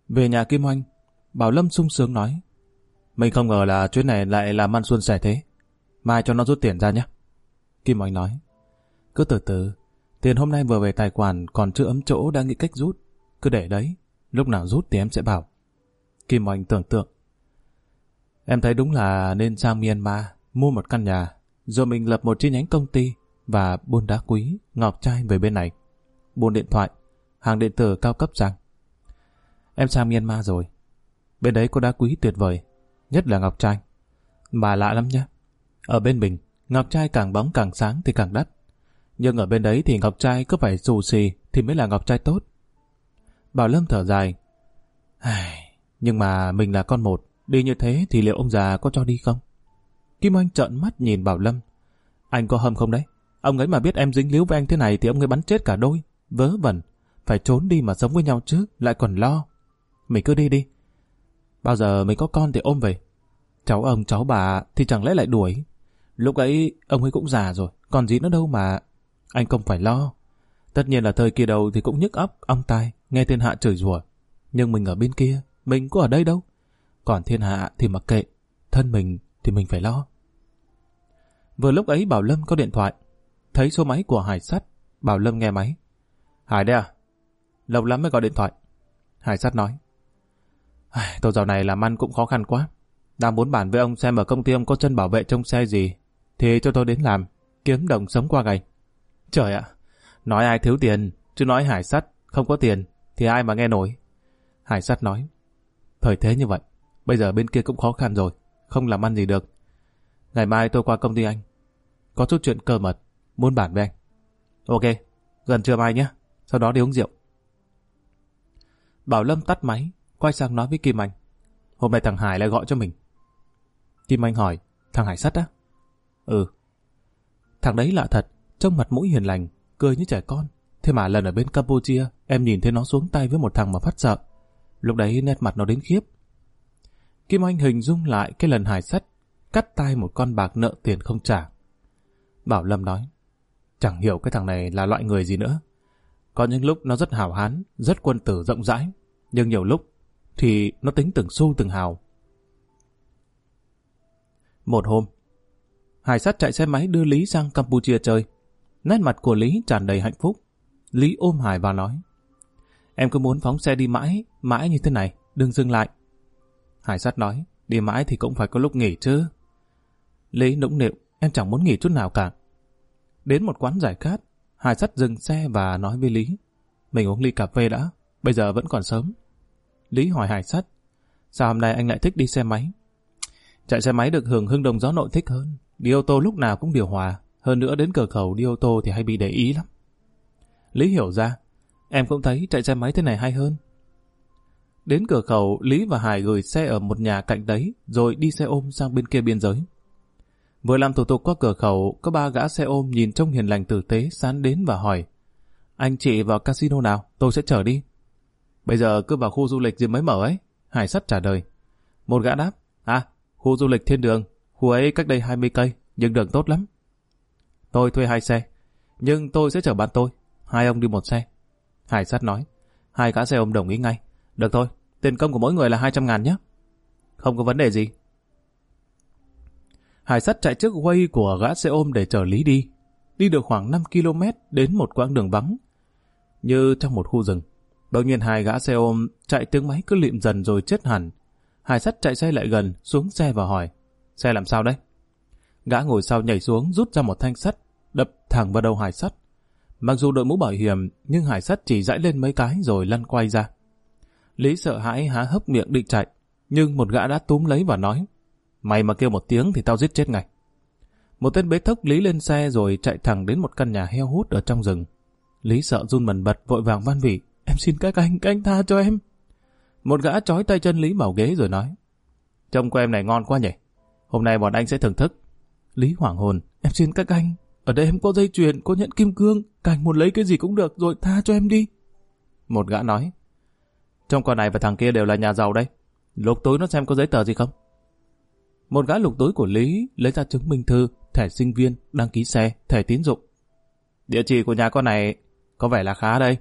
Về nhà Kim Oanh, Bảo Lâm sung sướng nói. Mình không ngờ là chuyến này lại làm ăn xuân sẻ thế. Mai cho nó rút tiền ra nhé. Kim Oanh nói. Cứ từ từ, tiền hôm nay vừa về tài khoản còn chưa ấm chỗ đang nghĩ cách rút. Cứ để đấy, lúc nào rút thì em sẽ bảo. Kim Oanh tưởng tượng. Em thấy đúng là nên sang Myanmar, mua một căn nhà, rồi mình lập một chi nhánh công ty và buôn đá quý, ngọc trai về bên này. Buôn điện thoại, hàng điện tử cao cấp rằng Em sang Myanmar rồi. Bên đấy có đá quý tuyệt vời, nhất là ngọc trai. Mà lạ lắm nhé. Ở bên mình, ngọc trai càng bóng càng sáng thì càng đắt. Nhưng ở bên đấy thì ngọc trai cứ phải xù xì thì mới là ngọc trai tốt. Bảo Lâm thở dài. Nhưng mà mình là con một, đi như thế thì liệu ông già có cho đi không? Kim Anh trợn mắt nhìn Bảo Lâm. Anh có hâm không đấy? Ông ấy mà biết em dính líu với anh thế này thì ông ấy bắn chết cả đôi. Vớ vẩn, phải trốn đi mà sống với nhau chứ, lại còn lo. Mình cứ đi đi. Bao giờ mình có con thì ôm về. Cháu ông, cháu bà thì chẳng lẽ lại đuổi. Lúc ấy ông ấy cũng già rồi, còn gì nữa đâu mà. Anh không phải lo. Tất nhiên là thời kỳ đầu thì cũng nhức óc, ong tai, nghe thiên hạ chửi rủa. Nhưng mình ở bên kia, mình có ở đây đâu. Còn thiên hạ thì mặc kệ, thân mình thì mình phải lo. Vừa lúc ấy Bảo Lâm có điện thoại. Thấy số máy của Hải Sắt, Bảo Lâm nghe máy. Hải đây à? Lâu lắm mới gọi điện thoại. Hải Sắt nói. Tôi dạo này làm ăn cũng khó khăn quá. Đang muốn bàn với ông xem ở công ty ông có chân bảo vệ trong xe gì. Thì cho tôi đến làm, kiếm đồng sống qua ngày. Trời ạ, nói ai thiếu tiền, chứ nói Hải Sắt không có tiền, thì ai mà nghe nổi. Hải Sắt nói. Thời thế như vậy, bây giờ bên kia cũng khó khăn rồi, không làm ăn gì được. Ngày mai tôi qua công ty anh. Có chút chuyện cơ mật, muốn bàn với anh. Ok, gần trưa mai nhé, sau đó đi uống rượu. Bảo Lâm tắt máy, quay sang nói với Kim Anh. Hôm nay thằng Hải lại gọi cho mình. Kim Anh hỏi, thằng Hải sắt á? Ừ. Thằng đấy lạ thật, trông mặt mũi hiền lành, cười như trẻ con. Thế mà lần ở bên Campuchia, em nhìn thấy nó xuống tay với một thằng mà phát sợ. Lúc đấy nét mặt nó đến khiếp. Kim Anh hình dung lại cái lần Hải sắt cắt tay một con bạc nợ tiền không trả. Bảo Lâm nói, chẳng hiểu cái thằng này là loại người gì nữa. Có những lúc nó rất hào hán, rất quân tử rộng rãi, nhưng nhiều lúc thì nó tính từng xu từng hào. Một hôm, Hải sát chạy xe máy đưa Lý sang Campuchia chơi. Nét mặt của Lý tràn đầy hạnh phúc. Lý ôm Hải và nói, Em cứ muốn phóng xe đi mãi, mãi như thế này, đừng dừng lại. Hải sát nói, đi mãi thì cũng phải có lúc nghỉ chứ. Lý nũng nịu, em chẳng muốn nghỉ chút nào cả. Đến một quán giải khát, Hải sắt dừng xe và nói với Lý. Mình uống ly cà phê đã, bây giờ vẫn còn sớm. Lý hỏi Hải sắt, sao hôm nay anh lại thích đi xe máy? Chạy xe máy được hưởng hưng đồng gió nội thích hơn. Đi ô tô lúc nào cũng điều hòa. Hơn nữa đến cửa khẩu đi ô tô thì hay bị để ý lắm. Lý hiểu ra, em cũng thấy chạy xe máy thế này hay hơn. Đến cửa khẩu, Lý và Hải gửi xe ở một nhà cạnh đấy, rồi đi xe ôm sang bên kia biên giới. Vừa làm thủ tục qua cửa khẩu, có ba gã xe ôm nhìn trông hiền lành tử tế sán đến và hỏi Anh chị vào casino nào, tôi sẽ chở đi. Bây giờ cứ vào khu du lịch gì mới mở ấy. Hải sắt trả lời. Một gã đáp, à, khu du lịch thiên đường, khu ấy cách đây 20 cây, nhưng đường tốt lắm. Tôi thuê hai xe, nhưng tôi sẽ chở bạn tôi, hai ông đi một xe. Hải sắt nói. Hai gã xe ôm đồng ý ngay. Được thôi, tiền công của mỗi người là 200 ngàn nhé. Không có vấn đề gì. Hải sắt chạy trước quay của gã xe ôm để chở Lý đi. Đi được khoảng 5 km đến một quãng đường vắng. Như trong một khu rừng. Đột nhiên hai gã xe ôm chạy tiếng máy cứ lịm dần rồi chết hẳn. Hải sắt chạy xe lại gần, xuống xe và hỏi. Xe làm sao đấy? Gã ngồi sau nhảy xuống rút ra một thanh sắt, đập thẳng vào đầu hải sắt. Mặc dù đội mũ bảo hiểm, nhưng hải sắt chỉ dãi lên mấy cái rồi lăn quay ra. Lý sợ hãi há hốc miệng định chạy, nhưng một gã đã túm lấy và nói, mày mà kêu một tiếng thì tao giết chết ngay. Một tên bế thốc Lý lên xe rồi chạy thẳng đến một căn nhà heo hút ở trong rừng. Lý sợ run bần bật vội vàng van vỉ, em xin các anh, các anh tha cho em. Một gã trói tay chân Lý bảo ghế rồi nói, trông của em này ngon quá nhỉ, hôm nay bọn anh sẽ thưởng thức. Lý hoảng hồn, em xin các anh, ở đây em có dây chuyền, có nhẫn kim cương, cảnh muốn lấy cái gì cũng được rồi tha cho em đi. Một gã nói, trong con này và thằng kia đều là nhà giàu đây, lục túi nó xem có giấy tờ gì không. Một gã lục túi của Lý lấy ra chứng minh thư, thẻ sinh viên, đăng ký xe, thẻ tín dụng. Địa chỉ của nhà con này có vẻ là khá đây.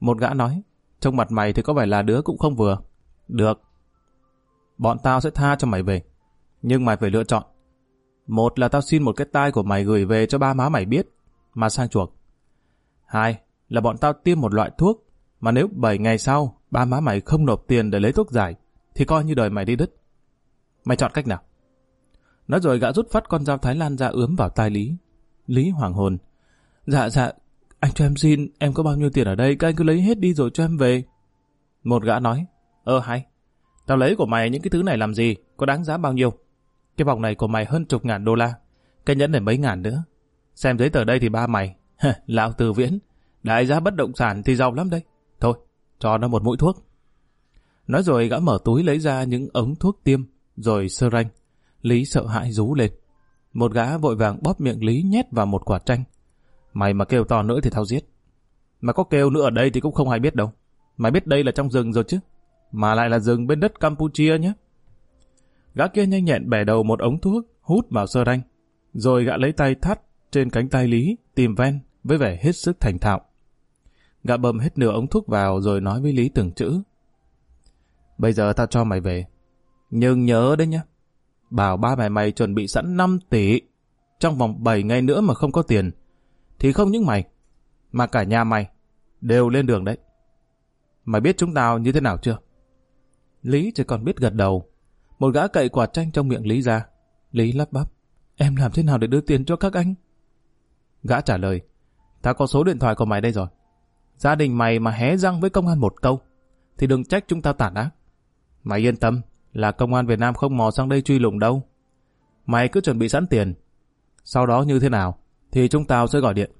Một gã nói, trong mặt mày thì có vẻ là đứa cũng không vừa. Được. Bọn tao sẽ tha cho mày về. Nhưng mày phải lựa chọn. Một là tao xin một cái tai của mày gửi về cho ba má mày biết, mà sang chuộc. Hai là bọn tao tiêm một loại thuốc, mà nếu 7 ngày sau ba má mày không nộp tiền để lấy thuốc giải, thì coi như đời mày đi đứt. Mày chọn cách nào? Nói rồi gã rút phát con dao Thái Lan ra ướm vào tai Lý. Lý hoàng hồn. Dạ dạ, anh cho em xin, em có bao nhiêu tiền ở đây, các anh cứ lấy hết đi rồi cho em về. Một gã nói, ơ hay, tao lấy của mày những cái thứ này làm gì, có đáng giá bao nhiêu? Cái vòng này của mày hơn chục ngàn đô la, cái nhẫn này mấy ngàn nữa. Xem giấy tờ đây thì ba mày, lão từ viễn, đại giá bất động sản thì giàu lắm đây. Thôi, cho nó một mũi thuốc. Nói rồi gã mở túi lấy ra những ống thuốc tiêm, rồi sơ ranh. Lý sợ hãi rú lên. Một gã vội vàng bóp miệng Lý nhét vào một quả chanh. Mày mà kêu to nữa thì tao giết. Mà có kêu nữa ở đây thì cũng không ai biết đâu. Mày biết đây là trong rừng rồi chứ. Mà lại là rừng bên đất Campuchia nhé. Gã kia nhanh nhẹn bẻ đầu một ống thuốc, hút vào sơ ranh. Rồi gã lấy tay thắt trên cánh tay Lý, tìm ven, với vẻ hết sức thành thạo. Gã bơm hết nửa ống thuốc vào rồi nói với Lý từng chữ. Bây giờ tao cho mày về. Nhưng nhớ đấy nhá. Bảo ba mày mày chuẩn bị sẵn 5 tỷ. Trong vòng 7 ngày nữa mà không có tiền. Thì không những mày, mà cả nhà mày đều lên đường đấy. Mày biết chúng tao như thế nào chưa? Lý chỉ còn biết gật đầu. Một gã cậy quả chanh trong miệng Lý ra. Lý lắp bắp. Em làm thế nào để đưa tiền cho các anh? Gã trả lời. Tao có số điện thoại của mày đây rồi. Gia đình mày mà hé răng với công an một câu, thì đừng trách chúng tao tản ác. Mày yên tâm, là công an Việt Nam không mò sang đây truy lùng đâu. Mày cứ chuẩn bị sẵn tiền. Sau đó như thế nào, thì chúng tao sẽ gọi điện.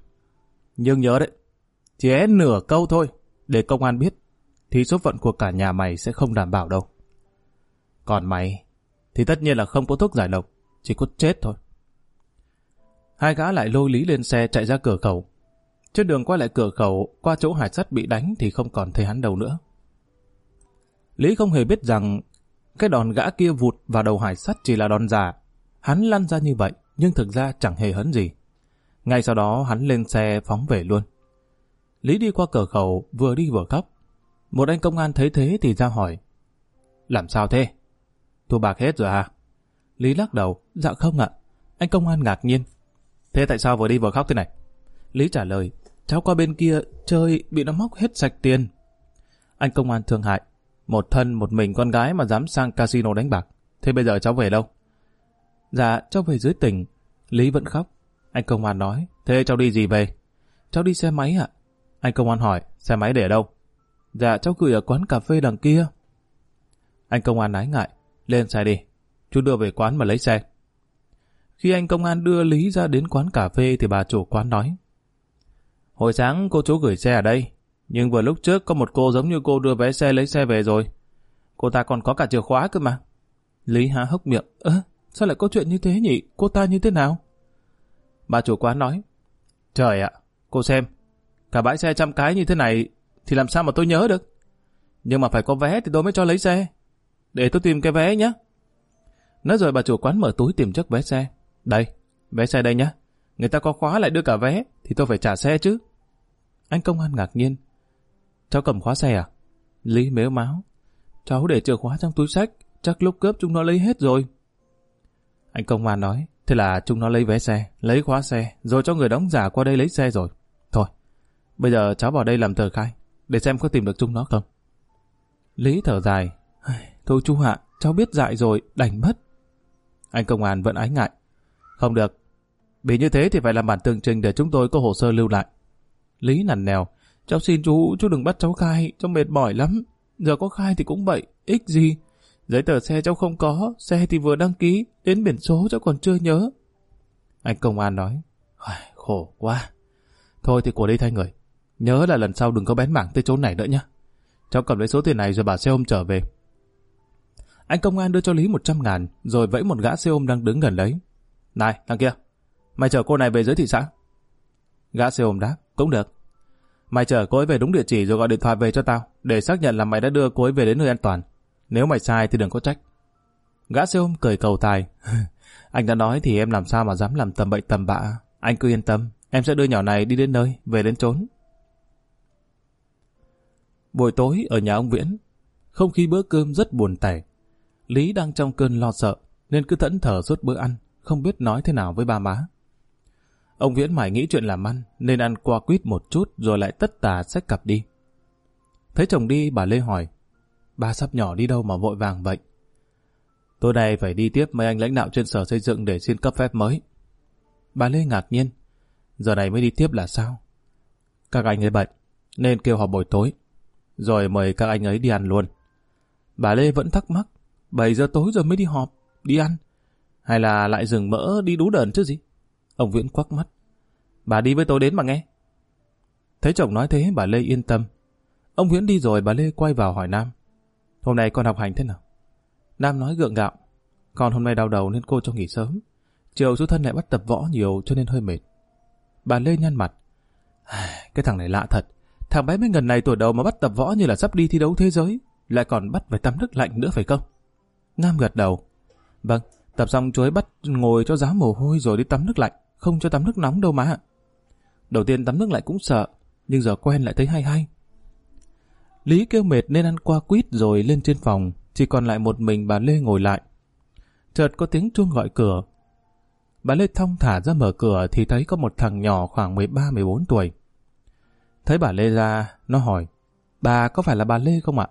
Nhưng nhớ đấy, chỉ é nửa câu thôi, để công an biết, thì số phận của cả nhà mày sẽ không đảm bảo đâu. Còn mày, thì tất nhiên là không có thuốc giải độc, chỉ có chết thôi. Hai gã lại lôi Lý lên xe chạy ra cửa khẩu. Trên đường quay lại cửa khẩu, qua chỗ hải sắt bị đánh thì không còn thấy hắn đâu nữa. Lý không hề biết rằng cái đòn gã kia vụt vào đầu hải sắt chỉ là đòn giả. Hắn lăn ra như vậy, nhưng thực ra chẳng hề hấn gì. Ngay sau đó hắn lên xe phóng về luôn. Lý đi qua cửa khẩu, vừa đi vừa khóc. Một anh công an thấy thế thì ra hỏi. Làm sao thế? Thu bạc hết rồi à? Lý lắc đầu, dạ không ạ. Anh công an ngạc nhiên. Thế tại sao vừa đi vừa khóc thế này? Lý trả lời, cháu qua bên kia chơi bị nó móc hết sạch tiền. Anh công an thương hại, một thân một mình con gái mà dám sang casino đánh bạc. Thế bây giờ cháu về đâu? Dạ, cháu về dưới tỉnh. Lý vẫn khóc. Anh công an nói, thế cháu đi gì về? Cháu đi xe máy ạ. Anh công an hỏi, xe máy để ở đâu? Dạ, cháu gửi ở quán cà phê đằng kia. Anh công an ái ngại, lên xe đi. Chú đưa về quán mà lấy xe. Khi anh công an đưa Lý ra đến quán cà phê thì bà chủ quán nói. Hồi sáng cô chú gửi xe ở đây, nhưng vừa lúc trước có một cô giống như cô đưa vé xe lấy xe về rồi. Cô ta còn có cả chìa khóa cơ mà. Lý há hốc miệng. Ơ, sao lại có chuyện như thế nhỉ? Cô ta như thế nào? Bà chủ quán nói. Trời ạ, cô xem. Cả bãi xe trăm cái như thế này thì làm sao mà tôi nhớ được. Nhưng mà phải có vé thì tôi mới cho lấy xe. Để tôi tìm cái vé nhé. Nói rồi bà chủ quán mở túi tìm chiếc vé xe. Đây, vé xe đây nhé. Người ta có khóa lại đưa cả vé thì tôi phải trả xe chứ. Anh công an ngạc nhiên. Cháu cầm khóa xe à? Lý mếu máu. Cháu để chìa khóa trong túi sách, chắc lúc cướp chúng nó lấy hết rồi. Anh công an nói, thế là chúng nó lấy vé xe, lấy khóa xe, rồi cho người đóng giả qua đây lấy xe rồi. Thôi, bây giờ cháu vào đây làm tờ khai, để xem có tìm được chúng nó không. Lý thở dài, thôi chú Hạ, cháu biết dại rồi, đành mất. Anh công an vẫn ái ngại. Không được, bị như thế thì phải làm bản tường trình để chúng tôi có hồ sơ lưu lại. Lý nằn nèo, cháu xin chú, chú đừng bắt cháu khai, cháu mệt mỏi lắm. Giờ có khai thì cũng vậy, ích gì. Giấy tờ xe cháu không có, xe thì vừa đăng ký, đến biển số cháu còn chưa nhớ. Anh công an nói, khổ quá. Thôi thì của đi thay người. Nhớ là lần sau đừng có bén mảng tới chỗ này nữa nhé. Cháu cầm lấy số tiền này rồi bảo xe ôm trở về. Anh công an đưa cho Lý 100 ngàn, rồi vẫy một gã xe ôm đang đứng gần đấy. Này, thằng kia, mày chở cô này về dưới thị xã. Gã xe ôm đáp, cũng được. Mày chở cô ấy về đúng địa chỉ rồi gọi điện thoại về cho tao, để xác nhận là mày đã đưa cô ấy về đến nơi an toàn. Nếu mày sai thì đừng có trách. Gã xe ôm cười cầu tài. anh đã nói thì em làm sao mà dám làm tầm bậy tầm bạ. Anh cứ yên tâm, em sẽ đưa nhỏ này đi đến nơi, về đến trốn. Buổi tối ở nhà ông Viễn, không khí bữa cơm rất buồn tẻ. Lý đang trong cơn lo sợ, nên cứ thẫn thờ suốt bữa ăn, không biết nói thế nào với ba má. Ông Viễn mải nghĩ chuyện làm ăn, nên ăn qua quýt một chút rồi lại tất tà xách cặp đi. Thấy chồng đi, bà Lê hỏi, ba sắp nhỏ đi đâu mà vội vàng vậy? Tối nay phải đi tiếp mấy anh lãnh đạo trên sở xây dựng để xin cấp phép mới. Bà Lê ngạc nhiên, giờ này mới đi tiếp là sao? Các anh ấy bận nên kêu họp buổi tối, rồi mời các anh ấy đi ăn luôn. Bà Lê vẫn thắc mắc, 7 giờ tối rồi mới đi họp, đi ăn, hay là lại dừng mỡ đi đú đờn chứ gì? Ông Viễn quắc mắt. Bà đi với tôi đến mà nghe. Thấy chồng nói thế bà Lê yên tâm. Ông Viễn đi rồi bà Lê quay vào hỏi Nam. Hôm nay con học hành thế nào? Nam nói gượng gạo. Con hôm nay đau đầu nên cô cho nghỉ sớm. Chiều chú thân lại bắt tập võ nhiều cho nên hơi mệt. Bà Lê nhăn mặt. Cái thằng này lạ thật. Thằng bé mới gần này tuổi đầu mà bắt tập võ như là sắp đi thi đấu thế giới. Lại còn bắt phải tắm nước lạnh nữa phải không? Nam gật đầu. Vâng, tập xong chú ấy bắt ngồi cho giá mồ hôi rồi đi tắm nước lạnh. Không cho tắm nước nóng đâu mà. Đầu tiên tắm nước lại cũng sợ. Nhưng giờ quen lại thấy hay hay. Lý kêu mệt nên ăn qua quýt rồi lên trên phòng, chỉ còn lại một mình bà Lê ngồi lại. Chợt có tiếng chuông gọi cửa. Bà Lê thong thả ra mở cửa thì thấy có một thằng nhỏ khoảng 13-14 tuổi. Thấy bà Lê ra, nó hỏi, bà có phải là bà Lê không ạ?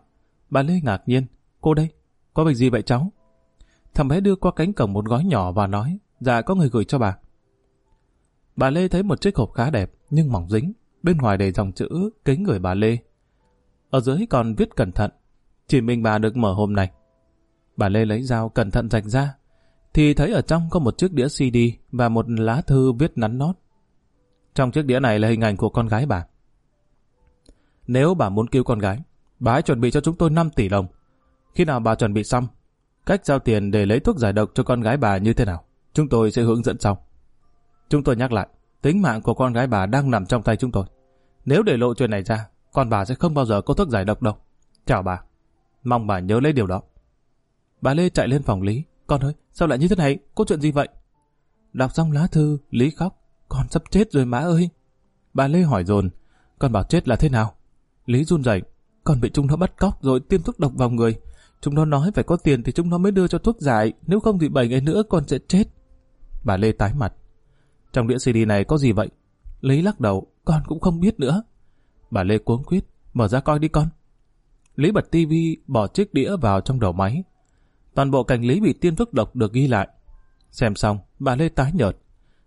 Bà Lê ngạc nhiên, cô đây, có việc gì vậy cháu? Thằng bé đưa qua cánh cổng một gói nhỏ và nói, dạ có người gửi cho bà. Bà Lê thấy một chiếc hộp khá đẹp nhưng mỏng dính, bên ngoài đầy dòng chữ kính gửi bà Lê ở dưới còn viết cẩn thận. Chỉ mình bà được mở hôm nay Bà Lê lấy dao cẩn thận rạch ra, thì thấy ở trong có một chiếc đĩa CD và một lá thư viết nắn nót. Trong chiếc đĩa này là hình ảnh của con gái bà. Nếu bà muốn cứu con gái, bà hãy chuẩn bị cho chúng tôi 5 tỷ đồng. Khi nào bà chuẩn bị xong, cách giao tiền để lấy thuốc giải độc cho con gái bà như thế nào, chúng tôi sẽ hướng dẫn sau. Chúng tôi nhắc lại, tính mạng của con gái bà đang nằm trong tay chúng tôi. Nếu để lộ chuyện này ra, con bà sẽ không bao giờ có thuốc giải độc đâu. Chào bà. Mong bà nhớ lấy điều đó. Bà Lê chạy lên phòng Lý. Con ơi, sao lại như thế này? Có chuyện gì vậy? Đọc xong lá thư, Lý khóc. Con sắp chết rồi má ơi. Bà Lê hỏi dồn. Con bảo chết là thế nào? Lý run rẩy. Con bị chúng nó bắt cóc rồi tiêm thuốc độc vào người. Chúng nó nói phải có tiền thì chúng nó mới đưa cho thuốc giải. Nếu không thì 7 ngày nữa con sẽ chết. Bà Lê tái mặt. Trong đĩa CD này có gì vậy? Lý lắc đầu. Con cũng không biết nữa. Bà Lê cuống quýt, mở ra coi đi con. Lý bật tivi bỏ chiếc đĩa vào trong đầu máy. Toàn bộ cảnh Lý bị tiên phức độc được ghi lại. Xem xong, bà Lê tái nhợt.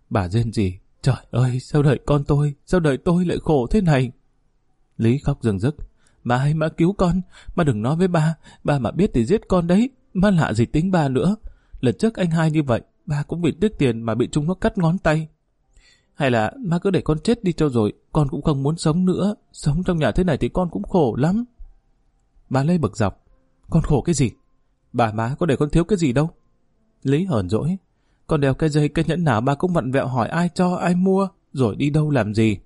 Bà rên gì? Trời ơi, sao đợi con tôi, sao đợi tôi lại khổ thế này? Lý khóc rừng rức. Bà hãy mà cứu con, mà đừng nói với ba, ba mà biết thì giết con đấy, mà lạ gì tính ba nữa. Lần trước anh hai như vậy, ba cũng bị tiếc tiền mà bị chúng nó cắt ngón tay. Hay là má cứ để con chết đi cho rồi, con cũng không muốn sống nữa. Sống trong nhà thế này thì con cũng khổ lắm. Bà Lê bực dọc. Con khổ cái gì? Bà má có để con thiếu cái gì đâu. Lý hờn dỗi. Con đeo cái dây cái nhẫn nào ba cũng vặn vẹo hỏi ai cho ai mua, rồi đi đâu làm gì.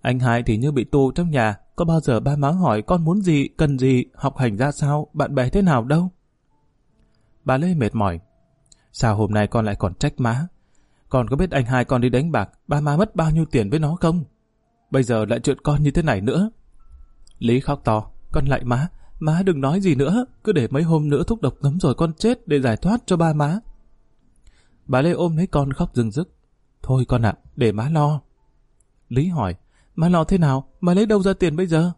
Anh hai thì như bị tù trong nhà, có bao giờ ba má hỏi con muốn gì, cần gì, học hành ra sao, bạn bè thế nào đâu. Bà Lê mệt mỏi. Sao hôm nay con lại còn trách má? Con có biết anh hai con đi đánh bạc, ba má mất bao nhiêu tiền với nó không? Bây giờ lại chuyện con như thế này nữa. Lý khóc to, con lại má, má đừng nói gì nữa, cứ để mấy hôm nữa thuốc độc ngấm rồi con chết để giải thoát cho ba má. Bà Lê ôm lấy con khóc rừng rức. Thôi con ạ, để má lo. Lý hỏi, má lo thế nào, má lấy đâu ra tiền bây giờ?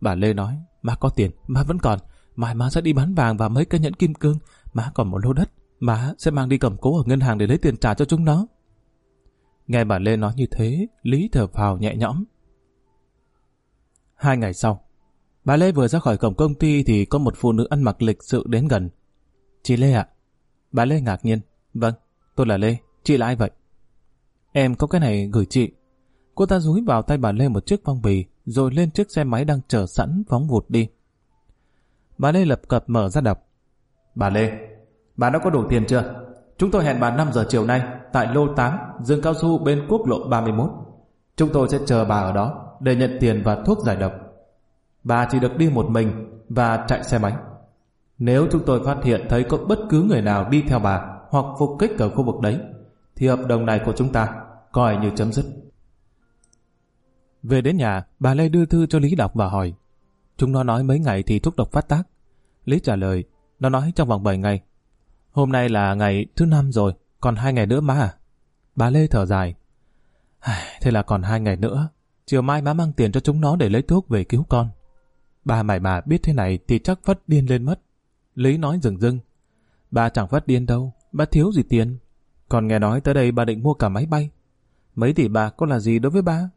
Bà Lê nói, má có tiền, má vẫn còn, mai má sẽ đi bán vàng và mấy cái nhẫn kim cương, má còn một lô đất, má sẽ mang đi cầm cố ở ngân hàng để lấy tiền trả cho chúng nó. Nghe bà Lê nói như thế, Lý thở phào nhẹ nhõm. Hai ngày sau, bà Lê vừa ra khỏi cổng công ty thì có một phụ nữ ăn mặc lịch sự đến gần. Chị Lê ạ? Bà Lê ngạc nhiên. Vâng, tôi là Lê. Chị là ai vậy? Em có cái này gửi chị. Cô ta rúi vào tay bà Lê một chiếc phong bì, rồi lên chiếc xe máy đang chờ sẵn phóng vụt đi. Bà Lê lập cập mở ra đọc. Bà Lê, bà đã có đủ tiền chưa? Chúng tôi hẹn bà 5 giờ chiều nay tại lô 8, rừng cao su bên quốc lộ 31. Chúng tôi sẽ chờ bà ở đó để nhận tiền và thuốc giải độc. Bà chỉ được đi một mình và chạy xe máy. Nếu chúng tôi phát hiện thấy có bất cứ người nào đi theo bà hoặc phục kích ở khu vực đấy, thì hợp đồng này của chúng ta coi như chấm dứt. Về đến nhà, bà Lê đưa thư cho Lý đọc và hỏi. Chúng nó nói mấy ngày thì thuốc độc phát tác. Lý trả lời, nó nói trong vòng 7 ngày. Hôm nay là ngày thứ năm rồi, còn hai ngày nữa má à? Bà Lê thở dài. Thế là còn hai ngày nữa. Chiều mai má mang tiền cho chúng nó để lấy thuốc về cứu con. Bà mải mà biết thế này thì chắc phát điên lên mất. Lý nói rừng rưng. Bà chẳng phát điên đâu, bà thiếu gì tiền. Còn nghe nói tới đây bà định mua cả máy bay. Mấy tỷ bà có là gì đối với bà?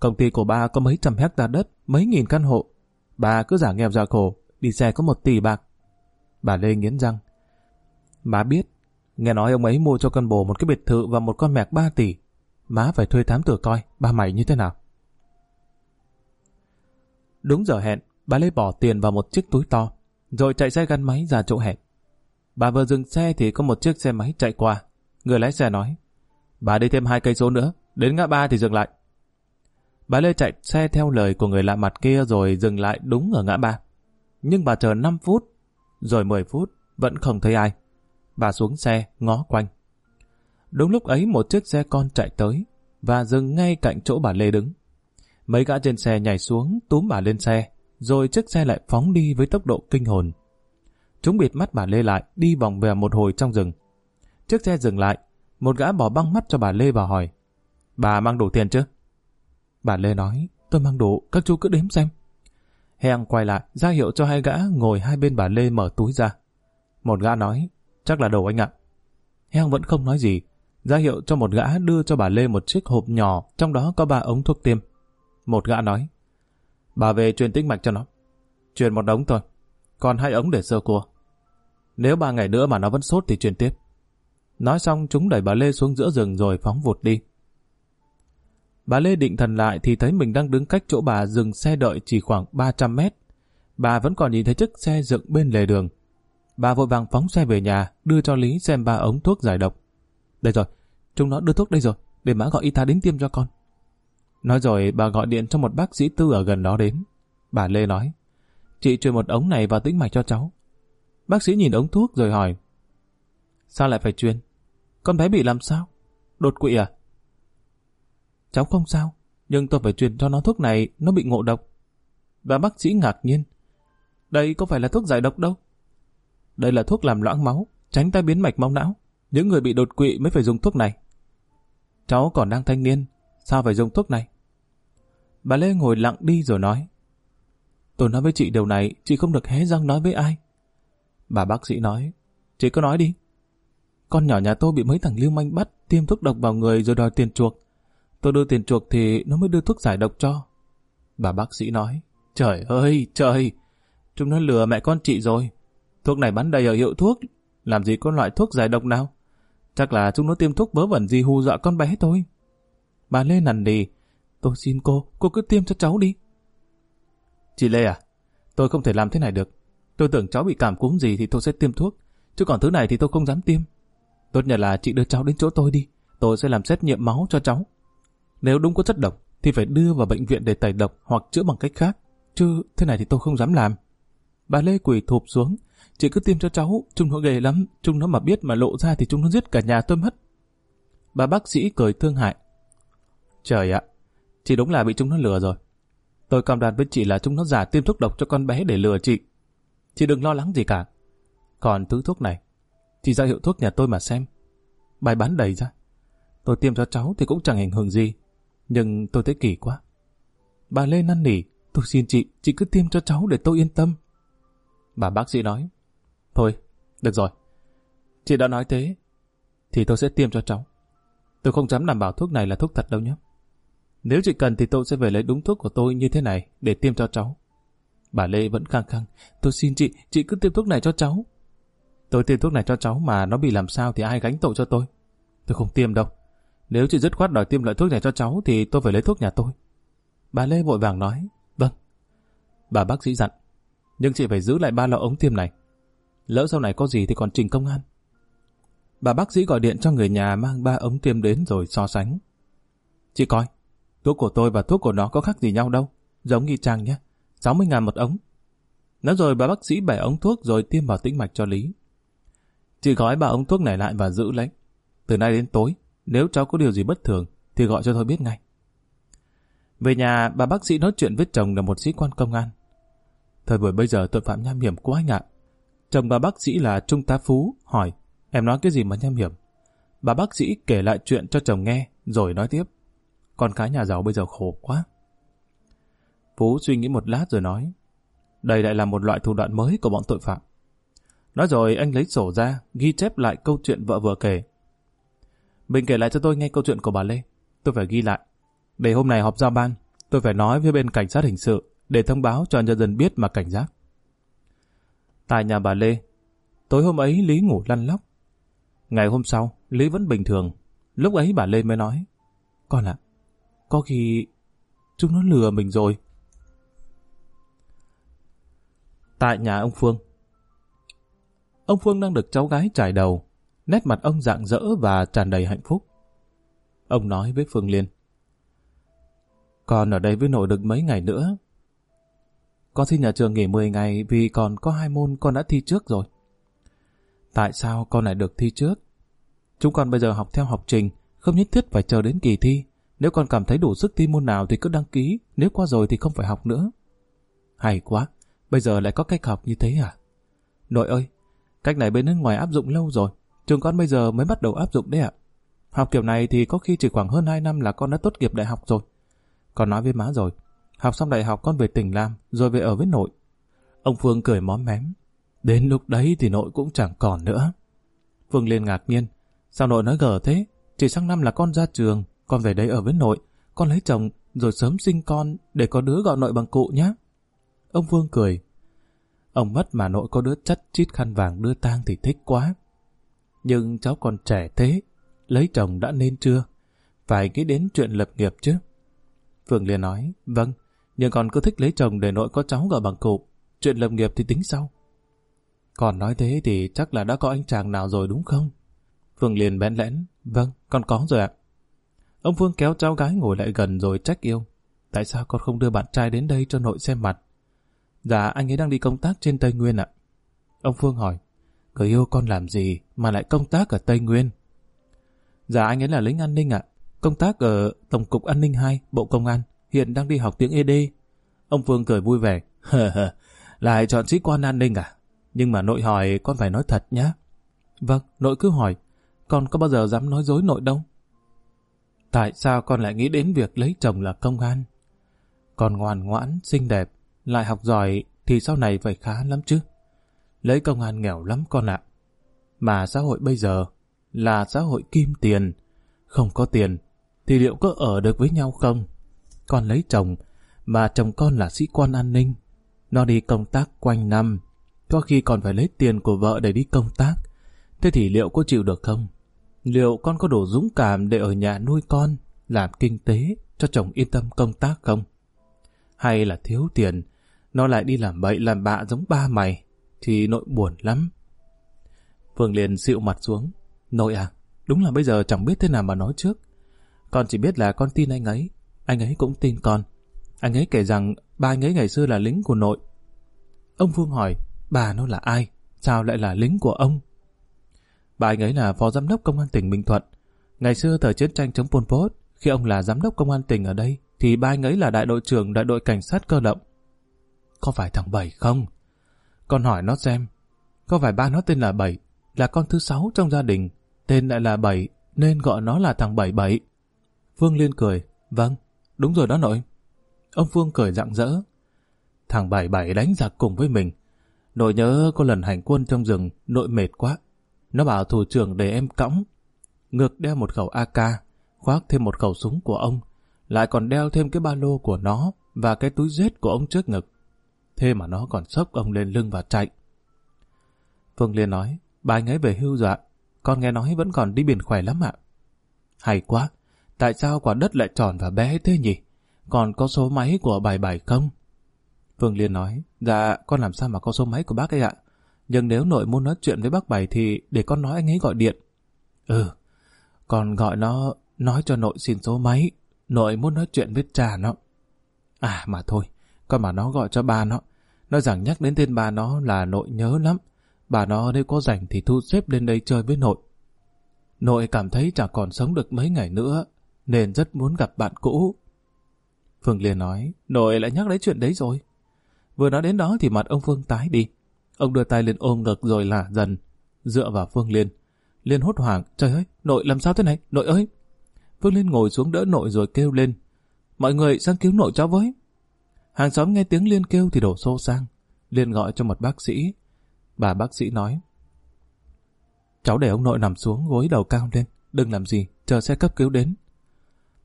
Công ty của bà có mấy trăm hecta đất, mấy nghìn căn hộ. Bà cứ giả nghèo giả khổ, đi xe có một tỷ bạc. Bà Lê nghiến răng. Má biết, nghe nói ông ấy mua cho con bồ một cái biệt thự và một con mẹc 3 tỷ. Má phải thuê thám tử coi, ba mày như thế nào. Đúng giờ hẹn, bà Lê bỏ tiền vào một chiếc túi to, rồi chạy xe gắn máy ra chỗ hẹn. Bà vừa dừng xe thì có một chiếc xe máy chạy qua. Người lái xe nói, bà đi thêm hai cây số nữa, đến ngã ba thì dừng lại. Bà Lê chạy xe theo lời của người lạ mặt kia rồi dừng lại đúng ở ngã ba. Nhưng bà chờ 5 phút, rồi 10 phút, vẫn không thấy ai. Bà xuống xe, ngó quanh. Đúng lúc ấy một chiếc xe con chạy tới và dừng ngay cạnh chỗ bà Lê đứng. Mấy gã trên xe nhảy xuống túm bà lên xe, rồi chiếc xe lại phóng đi với tốc độ kinh hồn. Chúng bịt mắt bà Lê lại, đi vòng về một hồi trong rừng. Chiếc xe dừng lại, một gã bỏ băng mắt cho bà Lê và hỏi, Bà mang đủ tiền chứ? Bà Lê nói, tôi mang đủ, các chú cứ đếm xem. Hèng quay lại, ra hiệu cho hai gã ngồi hai bên bà Lê mở túi ra. Một gã nói, chắc là đồ anh ạ. Heng vẫn không nói gì, ra hiệu cho một gã đưa cho bà Lê một chiếc hộp nhỏ, trong đó có ba ống thuốc tiêm. Một gã nói, bà về truyền tĩnh mạch cho nó. Truyền một đống thôi, còn hai ống để sơ cua. Nếu ba ngày nữa mà nó vẫn sốt thì truyền tiếp. Nói xong chúng đẩy bà Lê xuống giữa rừng rồi phóng vụt đi. Bà Lê định thần lại thì thấy mình đang đứng cách chỗ bà dừng xe đợi chỉ khoảng 300 mét. Bà vẫn còn nhìn thấy chiếc xe dựng bên lề đường. Bà vội vàng phóng xe về nhà, đưa cho Lý xem ba ống thuốc giải độc. Đây rồi, chúng nó đưa thuốc đây rồi, để má gọi y tá đến tiêm cho con. Nói rồi bà gọi điện cho một bác sĩ tư ở gần đó đến. Bà Lê nói, chị truyền một ống này vào tĩnh mạch cho cháu. Bác sĩ nhìn ống thuốc rồi hỏi, sao lại phải truyền? Con bé bị làm sao? Đột quỵ à? Cháu không sao, nhưng tôi phải truyền cho nó thuốc này, nó bị ngộ độc. Và bác sĩ ngạc nhiên. Đây có phải là thuốc giải độc đâu. Đây là thuốc làm loãng máu, tránh tai biến mạch máu não. Những người bị đột quỵ mới phải dùng thuốc này. Cháu còn đang thanh niên, sao phải dùng thuốc này? Bà Lê ngồi lặng đi rồi nói. Tôi nói với chị điều này, chị không được hé răng nói với ai. Bà bác sĩ nói, chị cứ nói đi. Con nhỏ nhà tôi bị mấy thằng lưu manh bắt, tiêm thuốc độc vào người rồi đòi tiền chuộc. Tôi đưa tiền chuộc thì nó mới đưa thuốc giải độc cho. Bà bác sĩ nói, trời ơi, trời, chúng nó lừa mẹ con chị rồi. Thuốc này bán đầy ở hiệu thuốc, làm gì có loại thuốc giải độc nào. Chắc là chúng nó tiêm thuốc bớ vẩn gì hù dọa con bé thôi. Bà Lê nằn đi. tôi xin cô, cô cứ tiêm cho cháu đi. Chị Lê à, tôi không thể làm thế này được. Tôi tưởng cháu bị cảm cúm gì thì tôi sẽ tiêm thuốc, chứ còn thứ này thì tôi không dám tiêm. Tốt nhất là chị đưa cháu đến chỗ tôi đi, tôi sẽ làm xét nghiệm máu cho cháu. Nếu đúng có chất độc, thì phải đưa vào bệnh viện để tẩy độc hoặc chữa bằng cách khác. Chứ thế này thì tôi không dám làm. Bà Lê quỳ thụp xuống. Chị cứ tiêm cho cháu, chúng nó ghê lắm. Chúng nó mà biết mà lộ ra thì chúng nó giết cả nhà tôi mất. Bà bác sĩ cười thương hại. Trời ạ, Chị đúng là bị chúng nó lừa rồi. Tôi cam đoan với chị là chúng nó giả tiêm thuốc độc cho con bé để lừa chị. Chị đừng lo lắng gì cả. Còn thứ thuốc này, chị ra hiệu thuốc nhà tôi mà xem. Bài bán đầy ra. Tôi tiêm cho cháu thì cũng chẳng ảnh hưởng gì. Nhưng tôi thấy kỳ quá. Bà Lê năn nỉ, tôi xin chị, chị cứ tiêm cho cháu để tôi yên tâm. Bà bác sĩ nói, thôi, được rồi. Chị đã nói thế, thì tôi sẽ tiêm cho cháu. Tôi không dám đảm bảo thuốc này là thuốc thật đâu nhé. Nếu chị cần thì tôi sẽ về lấy đúng thuốc của tôi như thế này để tiêm cho cháu. Bà Lê vẫn khăng khăng, tôi xin chị, chị cứ tiêm thuốc này cho cháu. Tôi tiêm thuốc này cho cháu mà nó bị làm sao thì ai gánh tội cho tôi. Tôi không tiêm đâu. Nếu chị dứt khoát đòi tiêm loại thuốc này cho cháu thì tôi phải lấy thuốc nhà tôi. Bà Lê vội vàng nói, vâng. Bà bác sĩ dặn, nhưng chị phải giữ lại ba lọ ống tiêm này. Lỡ sau này có gì thì còn trình công an. Bà bác sĩ gọi điện cho người nhà mang ba ống tiêm đến rồi so sánh. Chị coi, thuốc của tôi và thuốc của nó có khác gì nhau đâu. Giống như trang nhé, 60 ngàn một ống. Nói rồi bà bác sĩ bẻ ống thuốc rồi tiêm vào tĩnh mạch cho Lý. Chị gói ba ống thuốc này lại và giữ lấy. Từ nay đến tối, nếu cháu có điều gì bất thường thì gọi cho tôi biết ngay. Về nhà, bà bác sĩ nói chuyện với chồng là một sĩ quan công an. Thời buổi bây giờ tội phạm nham hiểm quá anh ạ. Chồng bà bác sĩ là Trung tá Phú hỏi Em nói cái gì mà nham hiểm? Bà bác sĩ kể lại chuyện cho chồng nghe, rồi nói tiếp. Con cái nhà giàu bây giờ khổ quá. Phú suy nghĩ một lát rồi nói. Đây lại là một loại thủ đoạn mới của bọn tội phạm. Nói rồi anh lấy sổ ra, ghi chép lại câu chuyện vợ vừa kể. Bình kể lại cho tôi nghe câu chuyện của bà Lê. Tôi phải ghi lại. Để hôm nay họp giao ban, tôi phải nói với bên cảnh sát hình sự để thông báo cho nhân dân biết mà cảnh giác. Tại nhà bà Lê, tối hôm ấy Lý ngủ lăn lóc, Ngày hôm sau, Lý vẫn bình thường. Lúc ấy bà Lê mới nói, Con ạ, có khi chúng nó lừa mình rồi. Tại nhà ông Phương Ông Phương đang được cháu gái trải đầu, nét mặt ông rạng rỡ và tràn đầy hạnh phúc. Ông nói với Phương Liên, Con ở đây với nội được mấy ngày nữa. Con xin nhà trường nghỉ 10 ngày vì còn có hai môn con đã thi trước rồi. Tại sao con lại được thi trước? Chúng con bây giờ học theo học trình, không nhất thiết phải chờ đến kỳ thi. Nếu con cảm thấy đủ sức thi môn nào thì cứ đăng ký, nếu qua rồi thì không phải học nữa. Hay quá, bây giờ lại có cách học như thế à? Nội ơi, cách này bên nước ngoài áp dụng lâu rồi, trường con bây giờ mới bắt đầu áp dụng đấy ạ. Học kiểu này thì có khi chỉ khoảng hơn 2 năm là con đã tốt nghiệp đại học rồi. Con nói với má rồi, học xong đại học con về tỉnh làm, rồi về ở với nội. Ông Phương cười móm mém, Đến lúc đấy thì nội cũng chẳng còn nữa. Phương Liên ngạc nhiên. Sao nội nói gở thế? Chỉ sang năm là con ra trường, con về đây ở với nội. Con lấy chồng, rồi sớm sinh con, để có đứa gọi nội bằng cụ nhé. Ông Phương cười. Ông mất mà nội có đứa chất chít khăn vàng đưa tang thì thích quá. Nhưng cháu còn trẻ thế, lấy chồng đã nên chưa? Phải nghĩ đến chuyện lập nghiệp chứ. Phương Liên nói, vâng, nhưng con cứ thích lấy chồng để nội có cháu gọi bằng cụ. Chuyện lập nghiệp thì tính sau. Còn nói thế thì chắc là đã có anh chàng nào rồi đúng không? Phương liền bén lẽn. Vâng, con có rồi ạ. Ông Phương kéo cháu gái ngồi lại gần rồi trách yêu. Tại sao con không đưa bạn trai đến đây cho nội xem mặt? Dạ, anh ấy đang đi công tác trên Tây Nguyên ạ. Ông Phương hỏi, người yêu con làm gì mà lại công tác ở Tây Nguyên? Dạ, anh ấy là lính an ninh ạ. Công tác ở Tổng cục An ninh 2, Bộ Công an. Hiện đang đi học tiếng ED. Ông Phương cười vui vẻ. Lại chọn sĩ quan an ninh à? Nhưng mà nội hỏi con phải nói thật nhé. Vâng, nội cứ hỏi. Con có bao giờ dám nói dối nội đâu? Tại sao con lại nghĩ đến việc lấy chồng là công an? Con ngoan ngoãn, xinh đẹp, lại học giỏi thì sau này phải khá lắm chứ. Lấy công an nghèo lắm con ạ. Mà xã hội bây giờ là xã hội kim tiền. Không có tiền thì liệu có ở được với nhau không? Con lấy chồng mà chồng con là sĩ quan an ninh. Nó đi công tác quanh năm có khi còn phải lấy tiền của vợ để đi công tác. Thế thì liệu có chịu được không? Liệu con có đủ dũng cảm để ở nhà nuôi con, làm kinh tế, cho chồng yên tâm công tác không? Hay là thiếu tiền, nó lại đi làm bậy làm bạ giống ba mày, thì nội buồn lắm. Phương liền xịu mặt xuống. Nội à, đúng là bây giờ chẳng biết thế nào mà nói trước. Con chỉ biết là con tin anh ấy, anh ấy cũng tin con. Anh ấy kể rằng ba anh ấy ngày xưa là lính của nội. Ông Phương hỏi, Bà nó là ai? Sao lại là lính của ông? Bà anh ấy là phó giám đốc công an tỉnh Bình Thuận. Ngày xưa thời chiến tranh chống Pol Pot, khi ông là giám đốc công an tỉnh ở đây, thì ba anh ấy là đại đội trưởng đại đội cảnh sát cơ động. Có phải thằng Bảy không? Con hỏi nó xem, có phải ba nó tên là Bảy, là con thứ sáu trong gia đình, tên lại là Bảy, nên gọi nó là thằng Bảy Bảy. Phương Liên cười, vâng, đúng rồi đó nội. Ông Phương cười rạng rỡ. Thằng Bảy Bảy đánh giặc cùng với mình. Nội nhớ có lần hành quân trong rừng, nội mệt quá. Nó bảo thủ trưởng để em cõng. Ngược đeo một khẩu AK, khoác thêm một khẩu súng của ông, lại còn đeo thêm cái ba lô của nó và cái túi rết của ông trước ngực. Thế mà nó còn sốc ông lên lưng và chạy. Phương Liên nói, bà anh ấy về hưu rồi. Con nghe nói vẫn còn đi biển khỏe lắm ạ. Hay quá, tại sao quả đất lại tròn và bé thế nhỉ? Còn có số máy của bài bài không? Phương Liên nói, dạ con làm sao mà có số máy của bác ấy ạ? Nhưng nếu nội muốn nói chuyện với bác Bảy thì để con nói anh ấy gọi điện. Ừ, con gọi nó, nói cho nội xin số máy. Nội muốn nói chuyện với cha nó. À mà thôi, con mà nó gọi cho ba nó. Nó rằng nhắc đến tên ba nó là nội nhớ lắm. Bà nó nếu có rảnh thì thu xếp lên đây chơi với nội. Nội cảm thấy chẳng còn sống được mấy ngày nữa, nên rất muốn gặp bạn cũ. Phương Liên nói, nội lại nhắc đến chuyện đấy rồi. Vừa nói đến đó thì mặt ông Phương tái đi. Ông đưa tay lên ôm ngực rồi lả dần, dựa vào Phương Liên. Liên hốt hoảng, trời ơi, nội làm sao thế này, nội ơi. Phương Liên ngồi xuống đỡ nội rồi kêu lên. Mọi người sang cứu nội cháu với. Hàng xóm nghe tiếng Liên kêu thì đổ xô sang. Liên gọi cho một bác sĩ. Bà bác sĩ nói. Cháu để ông nội nằm xuống gối đầu cao lên. Đừng làm gì, chờ xe cấp cứu đến.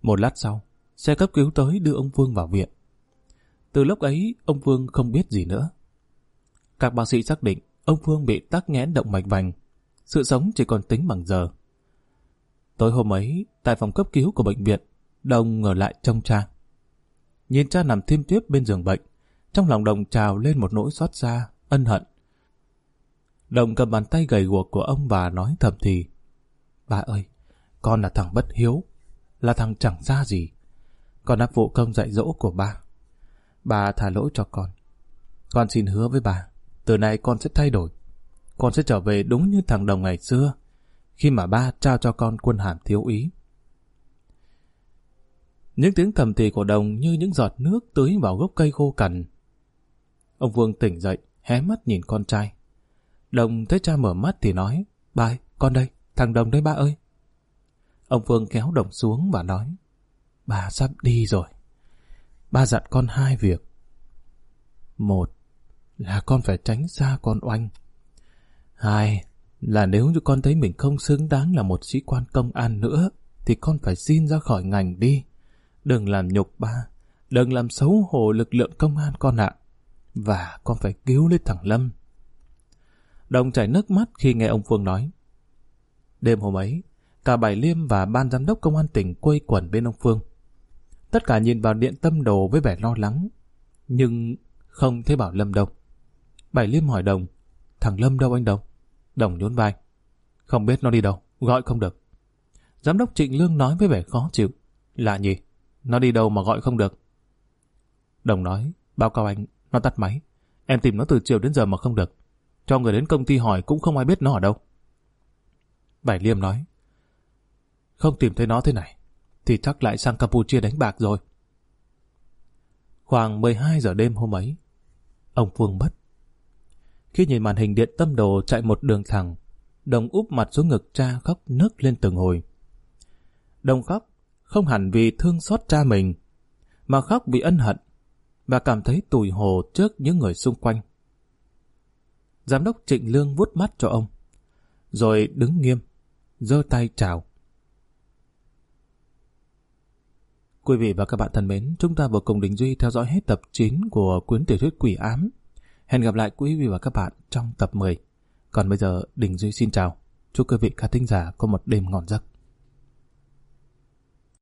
Một lát sau, xe cấp cứu tới đưa ông Phương vào viện. Từ lúc ấy, ông Phương không biết gì nữa. Các bác sĩ xác định ông Phương bị tắc nghẽn động mạch vành. Sự sống chỉ còn tính bằng giờ. Tối hôm ấy, tại phòng cấp cứu của bệnh viện, Đồng ngờ lại trông cha. Nhìn cha nằm thiêm tiếp bên giường bệnh, trong lòng Đồng trào lên một nỗi xót xa, ân hận. Đồng cầm bàn tay gầy guộc của ông và nói thầm thì Bà ơi, con là thằng bất hiếu, là thằng chẳng ra gì. Con đã phụ công dạy dỗ của ba. Bà thả lỗi cho con. Con xin hứa với bà, từ nay con sẽ thay đổi. Con sẽ trở về đúng như thằng Đồng ngày xưa, khi mà ba trao cho con quân hàm thiếu ý. Những tiếng thầm thì của đồng như những giọt nước tưới vào gốc cây khô cằn. Ông Vương tỉnh dậy, hé mắt nhìn con trai. Đồng thấy cha mở mắt thì nói, ba ơi, con đây, thằng Đồng đây ba ơi. Ông Vương kéo Đồng xuống và nói, bà sắp đi rồi. Ba dặn con hai việc. Một là con phải tránh xa con oanh. Hai là nếu như con thấy mình không xứng đáng là một sĩ quan công an nữa, thì con phải xin ra khỏi ngành đi. Đừng làm nhục ba, đừng làm xấu hổ lực lượng công an con ạ. Và con phải cứu lấy thằng Lâm. Đồng chảy nước mắt khi nghe ông Phương nói. Đêm hôm ấy, cả Bảy Liêm và ban giám đốc công an tỉnh quây quẩn bên ông Phương. Tất cả nhìn vào điện tâm đồ với vẻ lo lắng, nhưng không thấy bảo Lâm đâu. Bảy Liêm hỏi Đồng, thằng Lâm đâu anh Đồng? Đồng nhún vai. Không biết nó đi đâu, gọi không được. Giám đốc Trịnh Lương nói với vẻ khó chịu. Lạ nhỉ, nó đi đâu mà gọi không được? Đồng nói, báo cáo anh, nó tắt máy. Em tìm nó từ chiều đến giờ mà không được. Cho người đến công ty hỏi cũng không ai biết nó ở đâu. Bảy Liêm nói, không tìm thấy nó thế này, thì chắc lại sang Campuchia đánh bạc rồi. Khoảng 12 giờ đêm hôm ấy, ông Phương bất. Khi nhìn màn hình điện tâm đồ chạy một đường thẳng, Đồng úp mặt xuống ngực cha khóc nức lên từng hồi. Đồng khóc không hẳn vì thương xót cha mình, mà khóc vì ân hận và cảm thấy tủi hồ trước những người xung quanh. Giám đốc Trịnh Lương vuốt mắt cho ông, rồi đứng nghiêm, giơ tay chào. Quý vị và các bạn thân mến, chúng ta vừa cùng Đình Duy theo dõi hết tập 9 của cuốn tiểu thuyết Quỷ Ám. Hẹn gặp lại quý vị và các bạn trong tập 10. Còn bây giờ, Đình Duy xin chào. Chúc quý vị khán thính giả có một đêm ngon giấc.